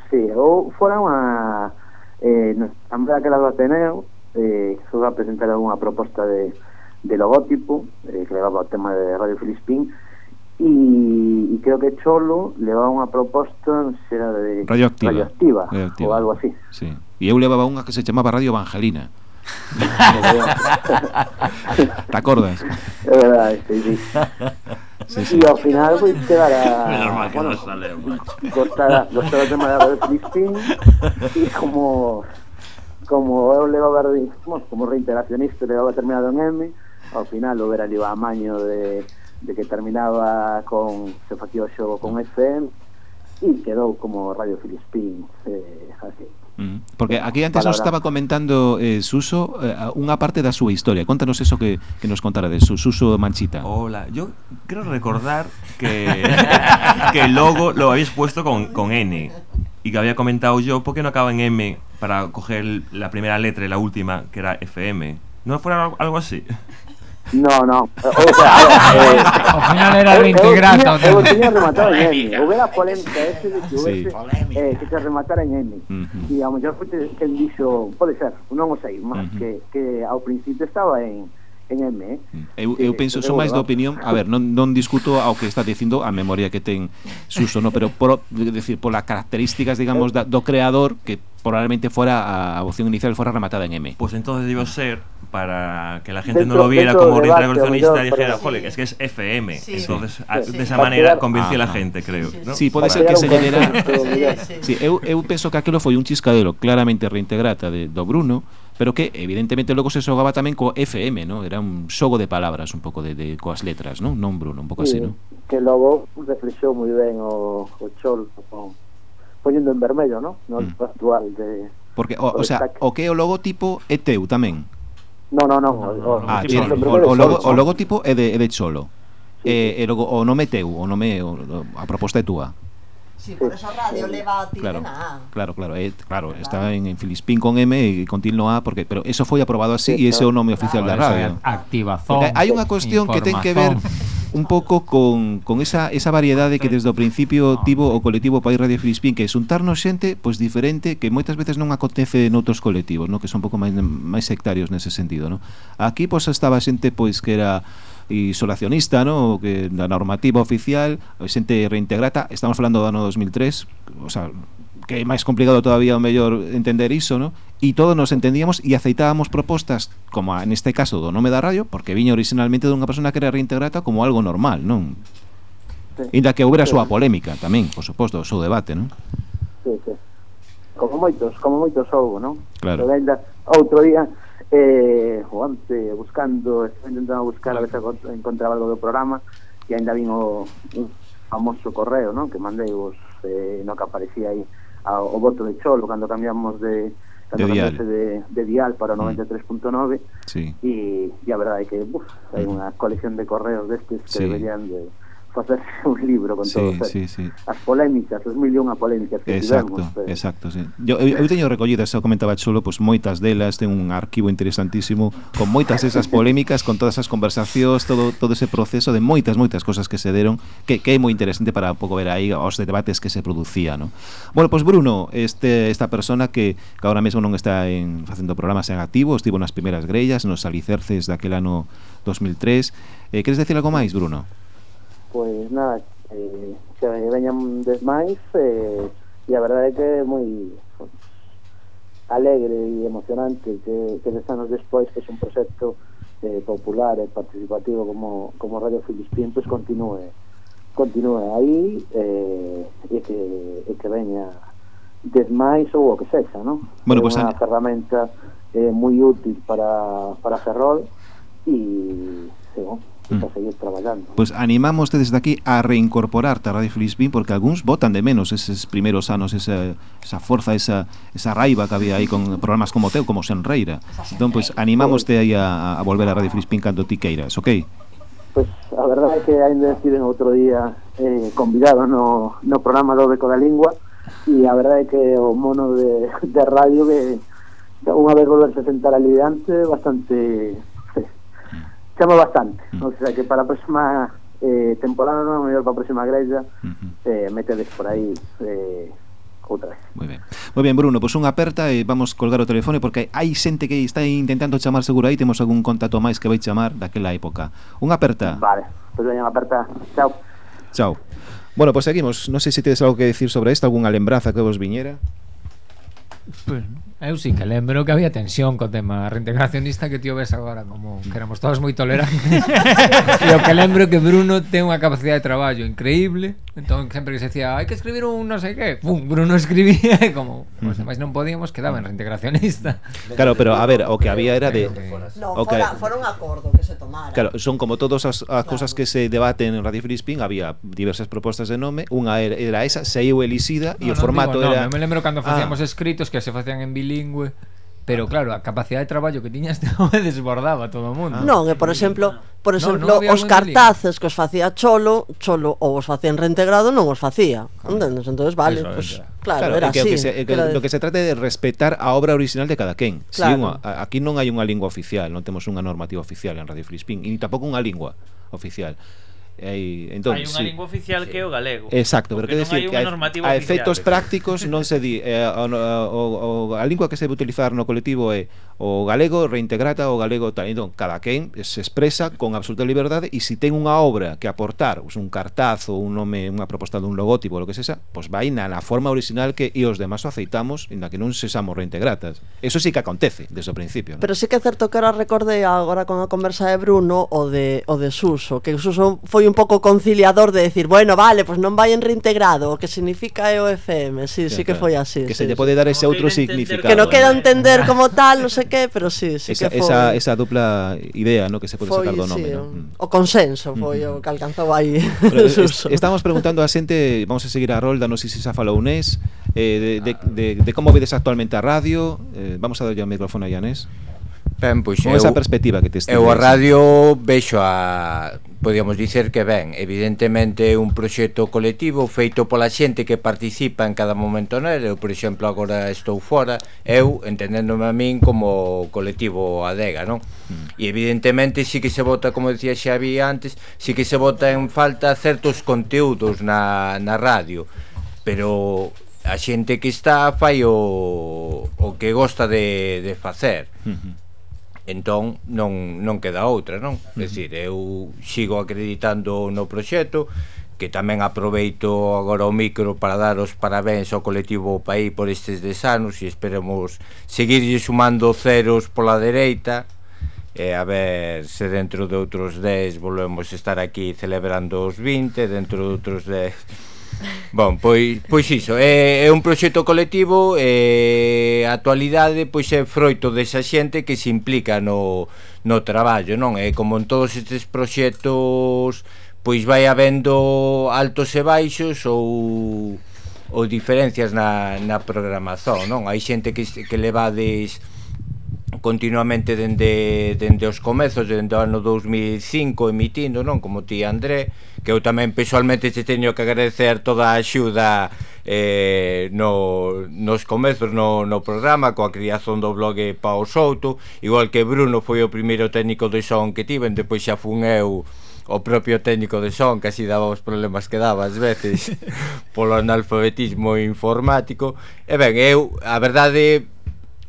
Sí, ou fora unha eh, Ambra que la do Ateneo eh, Só a presentar unha proposta de de logótipo eh, que levaba o tema de Radio Filispín e, e creo que Cholo levaba unha proposta non sei se era de Radioactiva. radioactiva, Radioactiva. ou algo así Sí. E eu levaba unha que se chamaba Radio Evangelina. Te acordas? É verdade, sí, sí. Sí, sí. E ao final pois quedara Menos mal que bueno, non saleu, macho. gostara, gostara o tema da Radio Filispín e como como eu levaba como reiteracionista levaba terminado en M ao final o ver o amaño de, de que terminaba con se facía o xogo con FM e quedou como Radio Filispín eh, así Mm, Porque aquí antes nos estaba comentando eh, Suso eh, unha parte da súa historia. Contanos eso que, que nos contara de su, Suso Manchita. Hola, yo creo recordar que, que el logo lo habéis puesto con, con N y que había comentado yo, ¿por qué no acaba en M para coger la primera letra y la última, que era FM? ¿No fuera algo así? No, no. O sea, a ver, eh, ao final era reintegrado. Eh, eu, eu, eu tiña rematado en Emmy. Houbera polémica ese de que houvese sí. eh, que se rematara en Emmy. Uh -huh. E ao mellor que, que dixo, pode ser, non o sei, máis uh -huh. que, que ao principio estaba en entéñenme eu, eu penso, son máis da opinión a ver, non, non discuto ao que está dicindo a memoria que ten Suso, no, pero por, decir, polas características, digamos, da, do creador que probablemente fuera a a opción inicial fuera rematada en M. Pues entonces debió ser para que la gente dentro, no lo viera como un revolucionista y dijera, sí. jole, es que es FM. Sí. Entonces, sí. A, de esa manera convenció a la gente, creo. ¿no? Sí, pode ser que se generara. sí, eu, eu penso que aquilo foi un chiscadero claramente reintegrata de, do Bruno, pero que evidentemente logo se xogaba tamén co FM, ¿no? Era un xogo de palabras un pouco de, de coas letras, ¿no? Non Bruno, un pouco sí, así, ¿no? Que logo reflexou moi ben o, o Chol poñendo en vermello, ¿no? No mm. actual de Porque o, o, o sea, o que é o logotipo é teu tamén. No, no, no, o, o, logo, o logotipo é de, é de Cholo. Sí. E, eh, e logo, o nome teu, o nome, o, a proposta é túa. Sí, por eso radio eh, leva a ti claro, na Claro, claro, eh, claro, claro, está en, en Filispín con M e con til no A porque pero eso foi aprobado así e ese é o nome oficial claro, da radio. Activazón. Porque hai unha cuestión que ten que ver un pouco con, con esa, esa variedade que desde o principio tivo o colectivo País Radio Filispín que xuntarnos xente pois diferente que moitas veces non acontece noutros colectivos no? que son un pouco máis, máis sectarios nese sentido no? aquí pois estaba xente pois que era isolacionista, ¿no? que da normativa oficial a xente reintegrata, estamos falando do ano 2003, o sea, que é máis complicado todavía o mellor entender iso, ¿no? E todos nos entendíamos e aceitábamos propostas, como a, neste caso do nome da radio, porque viña originalmente dunha persona que era reintegrata como algo normal, non? Sí. Inda que houbera sí. súa polémica tamén, por suposto, o seu debate, non? Sí, sí. Como moitos, como moitos houve, non? Claro. Pero ainda outro día eh, o onte buscando, estive intentando buscar a ver se encontraba algo do programa e ainda vin o un famoso correo non que mandei vos eh, no que aparecía aí a, o voto de Cholo cando cambiamos de cando de dial. De, de dial para 93.9 mm. sí. e, e a verdade é que buf, hai mm. unha colección de correos destes que sí. deberían de facerse un libro con sí, todas sí, sí. as polémicas, as mil e unha polémicas que exacto, tivemos. Pero... Exacto, sí. Yo, eh, eu, eu teño recollidas, eu comentaba Chulo pois pues, moitas delas, ten un arquivo interesantísimo con moitas esas polémicas, con todas as conversacións, todo, todo ese proceso de moitas, moitas cosas que se deron, que, que é moi interesante para un pouco ver aí os debates que se producían ¿no? Bueno, pois pues Bruno, este, esta persona que, que agora mesmo non está en facendo programas en activo, estivo nas primeiras grellas, nos alicerces daquel ano 2003, eh, queres decir algo máis, Bruno? pues nada, eh, que veñan desmais eh, e a verdade é que é moi pues, alegre e emocionante que, que des anos despois que un proxecto eh, popular e participativo como, como Radio Filispín pues, continúe continúe aí eh, e, que, e que veña desmais ou o que sexa, non? Bueno, pues, é unha ferramenta eh, moi útil para, para Ferrol e, según, mm. para seguir traballando. Pois pues animamos desde aquí a reincorporarte a Radio Filispín porque algúns botan de menos eses primeiros anos esa, esa forza, esa, esa raiva que había aí con programas como teu, como Senreira. Entón, pois pues, animámoste aí a, a volver a Radio Filispín cando ti queiras, ok? Pois pues, a verdade é que ainda estiven outro día eh, convidado no, no programa do Beco da Lingua e a verdade é que o mono de, de radio que unha vez volverse a sentar ali diante bastante chama bastante. Mm. O sea que para a próxima eh, temporada, non, mellor para a próxima grella, mm-hmm. eh, metedes por aí eh, outra vez. Moi ben. Moi ben, Bruno, pois unha aperta e vamos colgar o telefone porque hai xente que está intentando chamar seguro aí, temos algún contacto máis que vai chamar daquela época. Unha aperta. Vale, pois veñan unha aperta. Chao. Chao. Bueno, pois seguimos. Non sei se tedes algo que decir sobre isto, algunha lembranza que vos viñera. Pues, Ah, eu sí que lembro que había tensión co tema reintegracionista que tío ves agora como que éramos todos moi tolerantes. e o que lembro que Bruno ten unha capacidade de traballo increíble, entón sempre que se decía, hai que escribir un non sei que, pum, Bruno escribía e como os demais pois non podíamos, quedaba en reintegracionista. Claro, pero a ver, o que había era de no, o que fora, fora un acordo que se tomara. Claro, son como todas as, as claro. cousas que se debaten en Radio Filispín, había diversas propostas de nome, unha era, era esa, saiu elixida e no, o formato no, digo, era no, me lembro cando ah. facíamos ah. escritos que se facían en bilingüe Pero claro, a capacidade de traballo que tiñas me desbordaba todo o mundo. Ah. Non, e por exemplo, por exemplo, no, no os cartazes que os facía Cholo, Cholo ou os facía en reintegrado, non os facía. Entendes? Entonces, vale, pues, claro, claro, era que, así. Que se, que era... Lo que se trata de respetar a obra original de cada quen. Claro. Si unha, aquí non hai unha lingua oficial, non temos unha normativa oficial en Radio Filispín, e tampouco unha lingua oficial hai, entón, hai unha sí, lingua oficial sí. que é o galego. Exacto, pero que decir que a, a efectos prácticos non se di eh, o, o, o, a lingua que se debe utilizar no colectivo é o galego reintegrata o galego tal. Entón, cada quen se expresa con absoluta liberdade e se si ten unha obra que aportar, un cartaz ou un nome, unha proposta dun logotipo, lo que sexa, pois pues vai na, na forma original que e os demás o aceitamos en na que non sexamos reintegratas. Eso sí que acontece desde o principio. ¿no? Pero sí que é certo que ahora recorde agora con a conversa de Bruno o de o de Suso, que Suso foi un un pouco conciliador de decir, bueno, vale, pues non vai en reintegrado, o que significa é o FM. Sí, sí, sí que foi así. Que sí, se lle pode dar ese outro significado. Que non queda eh. entender como tal, non sei que, pero sí, sí esa, que foi. Esa, esa dupla idea, no, que se pode foi, sacar do nome, sí, no? O mm. consenso mm, foi mm, o que alcanzou aí. Pero, eh, es, estamos preguntando a xente, vamos a seguir a Rolda, non sei se xa falou Unés, eh, de, de, de, de como vedes actualmente a radio, eh, vamos a darlle o micrófono a Yanés. Ben, pois Con eu, esa perspectiva que te estes. Eu a radio vexo a podíamos dicer que ben, evidentemente é un proxecto colectivo feito pola xente que participa en cada momento nel, eu por exemplo agora estou fora, eu entendéndome a min como colectivo adega, non? Mm. E evidentemente si sí que se vota, como decía Xavi antes, si sí que se vota en falta certos conteúdos na, na radio, pero a xente que está fai o, o que gosta de, de facer. Uh -huh entón non, non queda outra, non? É dicir, eu sigo acreditando no proxecto, que tamén aproveito agora o micro para dar os parabéns ao colectivo Paí por estes desanos e esperemos seguirlle sumando ceros pola dereita e a ver se dentro de outros 10 volvemos a estar aquí celebrando os 20, dentro de outros 10 Bon, pois, pois iso, é, é un proxecto colectivo e a actualidade pois é froito desa xente que se implica no, no traballo, non? É como en todos estes proxectos pois vai habendo altos e baixos ou ou diferencias na, na programación, non? Hai xente que, que levades continuamente dende, dende os comezos, dende o ano 2005 emitindo, non? Como ti, André, que eu tamén pessoalmente te teño que agradecer toda a axuda eh, no, nos comezos no, no programa coa creación do blog Pao Souto. Igual que Bruno foi o primeiro técnico de son que tiven depois xa fun eu o propio técnico de son que así daba os problemas que daba ás veces polo analfabetismo informático. E ben, eu, a verdade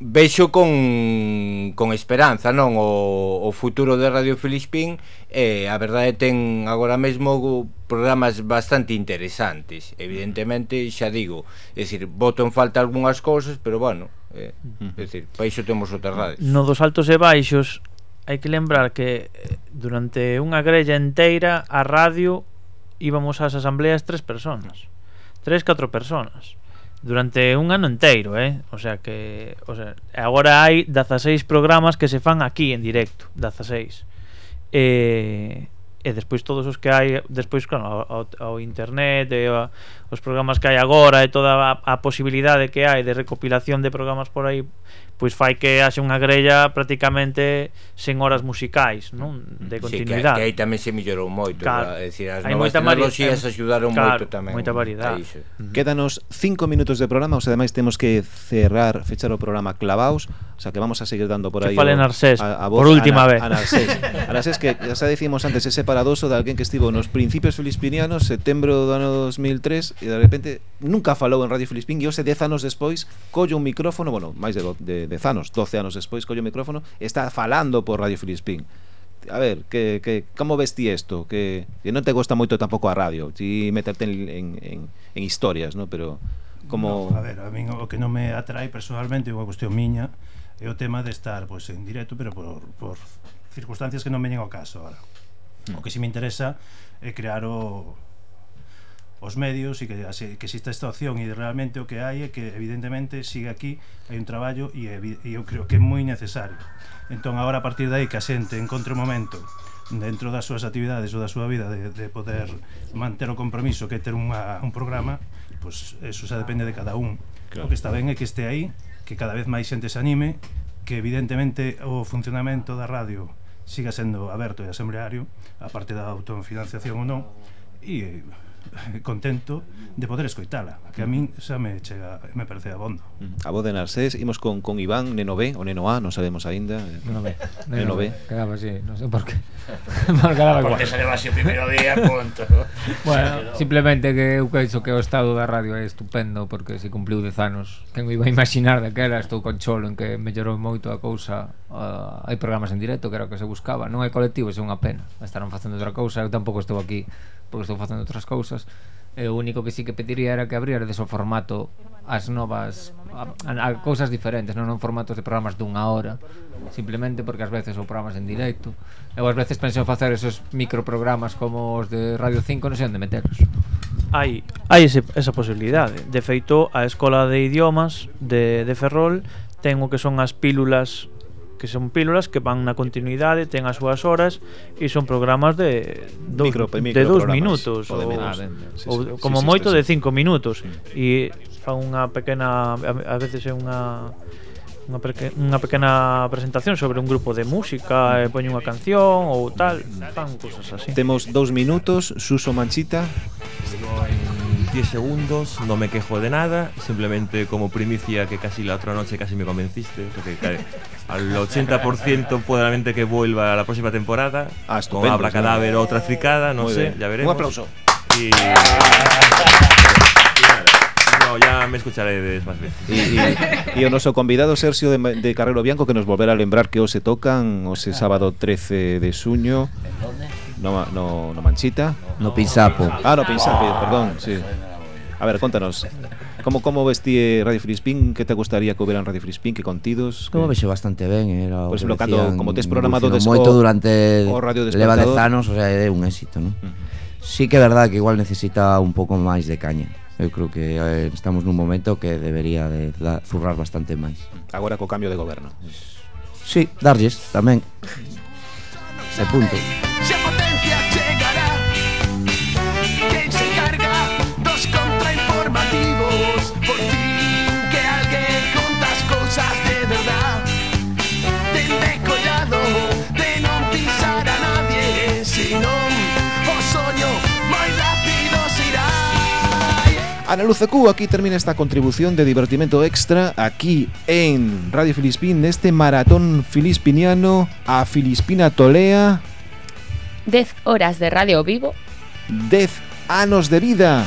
vexo con, con esperanza non? O, o futuro de Radio Filispín e eh, a verdade ten agora mesmo programas bastante interesantes. Evidentemente xa digo é dicir, voto en falta algunhas cousas pero bueno eh, é dicir, para iso temos outras radios. No dos altos e baixos hai que lembrar que eh, durante unha grella enteira a radio íbamos ás asambleas tres personas tres, catro personas durante un ano enteiro, eh? O sea que, o sea, agora hai 16 programas que se fan aquí en directo, 16. Eh, e despois todos os que hai despois claro, ao, ao internet e a, os programas que hai agora e toda a, a posibilidade que hai de recopilación de programas por aí pois fai que haxe unha grella prácticamente sen horas musicais, non? Mm. De continuidade. Sí, que, que aí tamén se mellorou moito, claro. é dicir, as Hai novas tecnoloxías axudaron claro, moito tamén. Moita variedade. Uh -huh. Quédanos 5 minutos de programa, os ademais temos que cerrar, fechar o programa clavaos, o sea que vamos a seguir dando por que aí. Que fale o, Narcés, a, a vos, por última a, vez. A Narcés. a Narcés que xa decimos antes, ese paradoso de alguén que estivo nos principios filispinianos, setembro do ano 2003 e de repente nunca falou en Radio Filispín e hoxe 10 anos despois collo un micrófono, bueno, máis de, de 10 anos, 12 anos despois colle o micrófono, e está falando por Radio Filispín. A ver, que, que como ves ti isto? Que, que non te gusta moito tampouco a radio, ti meterte en, en, en, en historias, no? pero como... No, a ver, a min o que non me atrae personalmente é unha cuestión miña, é o tema de estar pois, en directo, pero por, por circunstancias que non veñen ao caso ahora. Mm. O que si me interesa é crear o, os medios e que, que exista esta opción e realmente o que hai é que evidentemente sigue aquí hai un traballo e, e eu creo que é moi necesario entón agora a partir de aí que a xente encontre o momento dentro das súas actividades ou da súa vida de, de poder manter o compromiso que é ter unha, un programa pois pues, eso xa depende de cada un claro. o que está ben é que este aí que cada vez máis xente se anime que evidentemente o funcionamento da radio siga sendo aberto e asembleario a parte da autofinanciación ou non e contento de poder escoitala, que a min xa me chega, me parece abondo. A voz de Narsés, imos con, con Iván Neno B, ou Neno A, non sabemos aínda. Neno B. Neno, Neno B. Quedaba así, non sei por qué. Marcaba igual. Porque así o primeiro día, punto. bueno, simplemente que eu queixo que o estado da radio é estupendo, porque se cumpliu 10 anos, que me iba a imaginar daquela, estou con cholo en que mellorou moito a cousa, uh, hai programas en directo, que era o que se buscaba, non hai colectivos, é unha pena, estarán facendo outra cousa, eu tampouco estou aquí porque estou facendo outras cousas e o único que sí que pediría era que abrierdes o formato as novas a, a, a cousas diferentes, non, non formatos de programas dunha hora, simplemente porque ás veces ou programas en directo. Eu ás veces penso facer esos microprogramas como os de Radio 5, non sei onde meterlos. Hai, hai ese, esa posibilidade. De feito, a Escola de Idiomas de, de Ferrol ten o que son as pílulas que son pílulas que van na continuidade, ten as súas horas e son programas de dos, micro, micro de dous minutos ou, ah, sí, ou sí, como sí, moito sí, de cinco minutos. E fa unha pequena a veces é unha unha, peque, unha pequena presentación sobre un grupo de música, e poño unha canción ou tal, fan cousas así. Temos dous minutos, Suso Manchita. Digo, en 10 segundos, no me quejo de nada, simplemente como primicia que casi la otra noche casi me convenciste, porque ca- al 80% probablemente que vuelva a la próxima temporada, Ah, con sí. Cadáver otra fricada, no Muy sé, bien. ya veremos. Un aplauso. Y... y nada, no, ya me escucharéis más veces. E, e, e o noso convidado Sergio de, de Carrero Bianco que nos volverá a lembrar que hoxe tocan ose sábado 13 de suño No, no, no Manchita. No Pinsapo. Ah, no Pinsapo, perdón, sí. A ver, contanos. Como como vestí eh, Radio Filispín? Que te gustaría que houberan Radio Filispín? Que contidos? Que... Como vexe bastante ben, eh, era o Por exemplo, cando, como tes programado des, moito durante o radio leva dez anos, o sea, é un éxito, non? Uh -huh. Sí que é verdade que igual necesita un pouco máis de caña. Eu creo que eh, estamos nun momento que debería de da, zurrar bastante máis. Agora co cambio de goberno. Sí, darlles tamén. Se punto. Ana Lucecu, aquí termina esta contribución de divertimento extra aquí en Radio Filispín neste maratón filispiniano a Filispina Tolea. 10 horas de radio vivo. 10 anos de vida.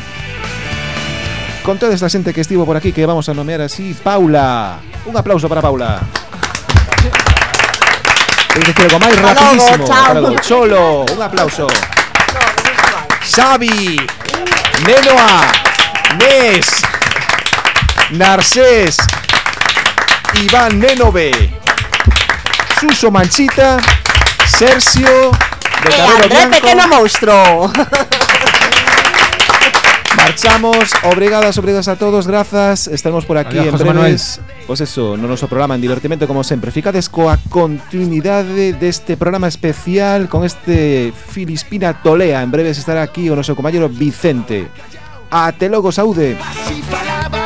Con toda esta xente que estivo por aquí que vamos a nomear así Paula. Un aplauso para Paula. Decir algo Hasta logo, rapidísimo chao. Cholo, un aplauso. Xavi Nenoa Nes Narsés Iván Nenove Suso Manchita Sergio de Eh, André, Bianco pequeno monstruo. Marchamos, obrigadas, obrigadas a todos, grazas. Estaremos por aquí Adiós, en José breves. Pois eso, no noso programa en Divertimento como sempre Ficades coa continuidade deste programa especial Con este Filispina Tolea. En breves estará aquí o noso compañero Vicente Até logo, saúde! Así falaba,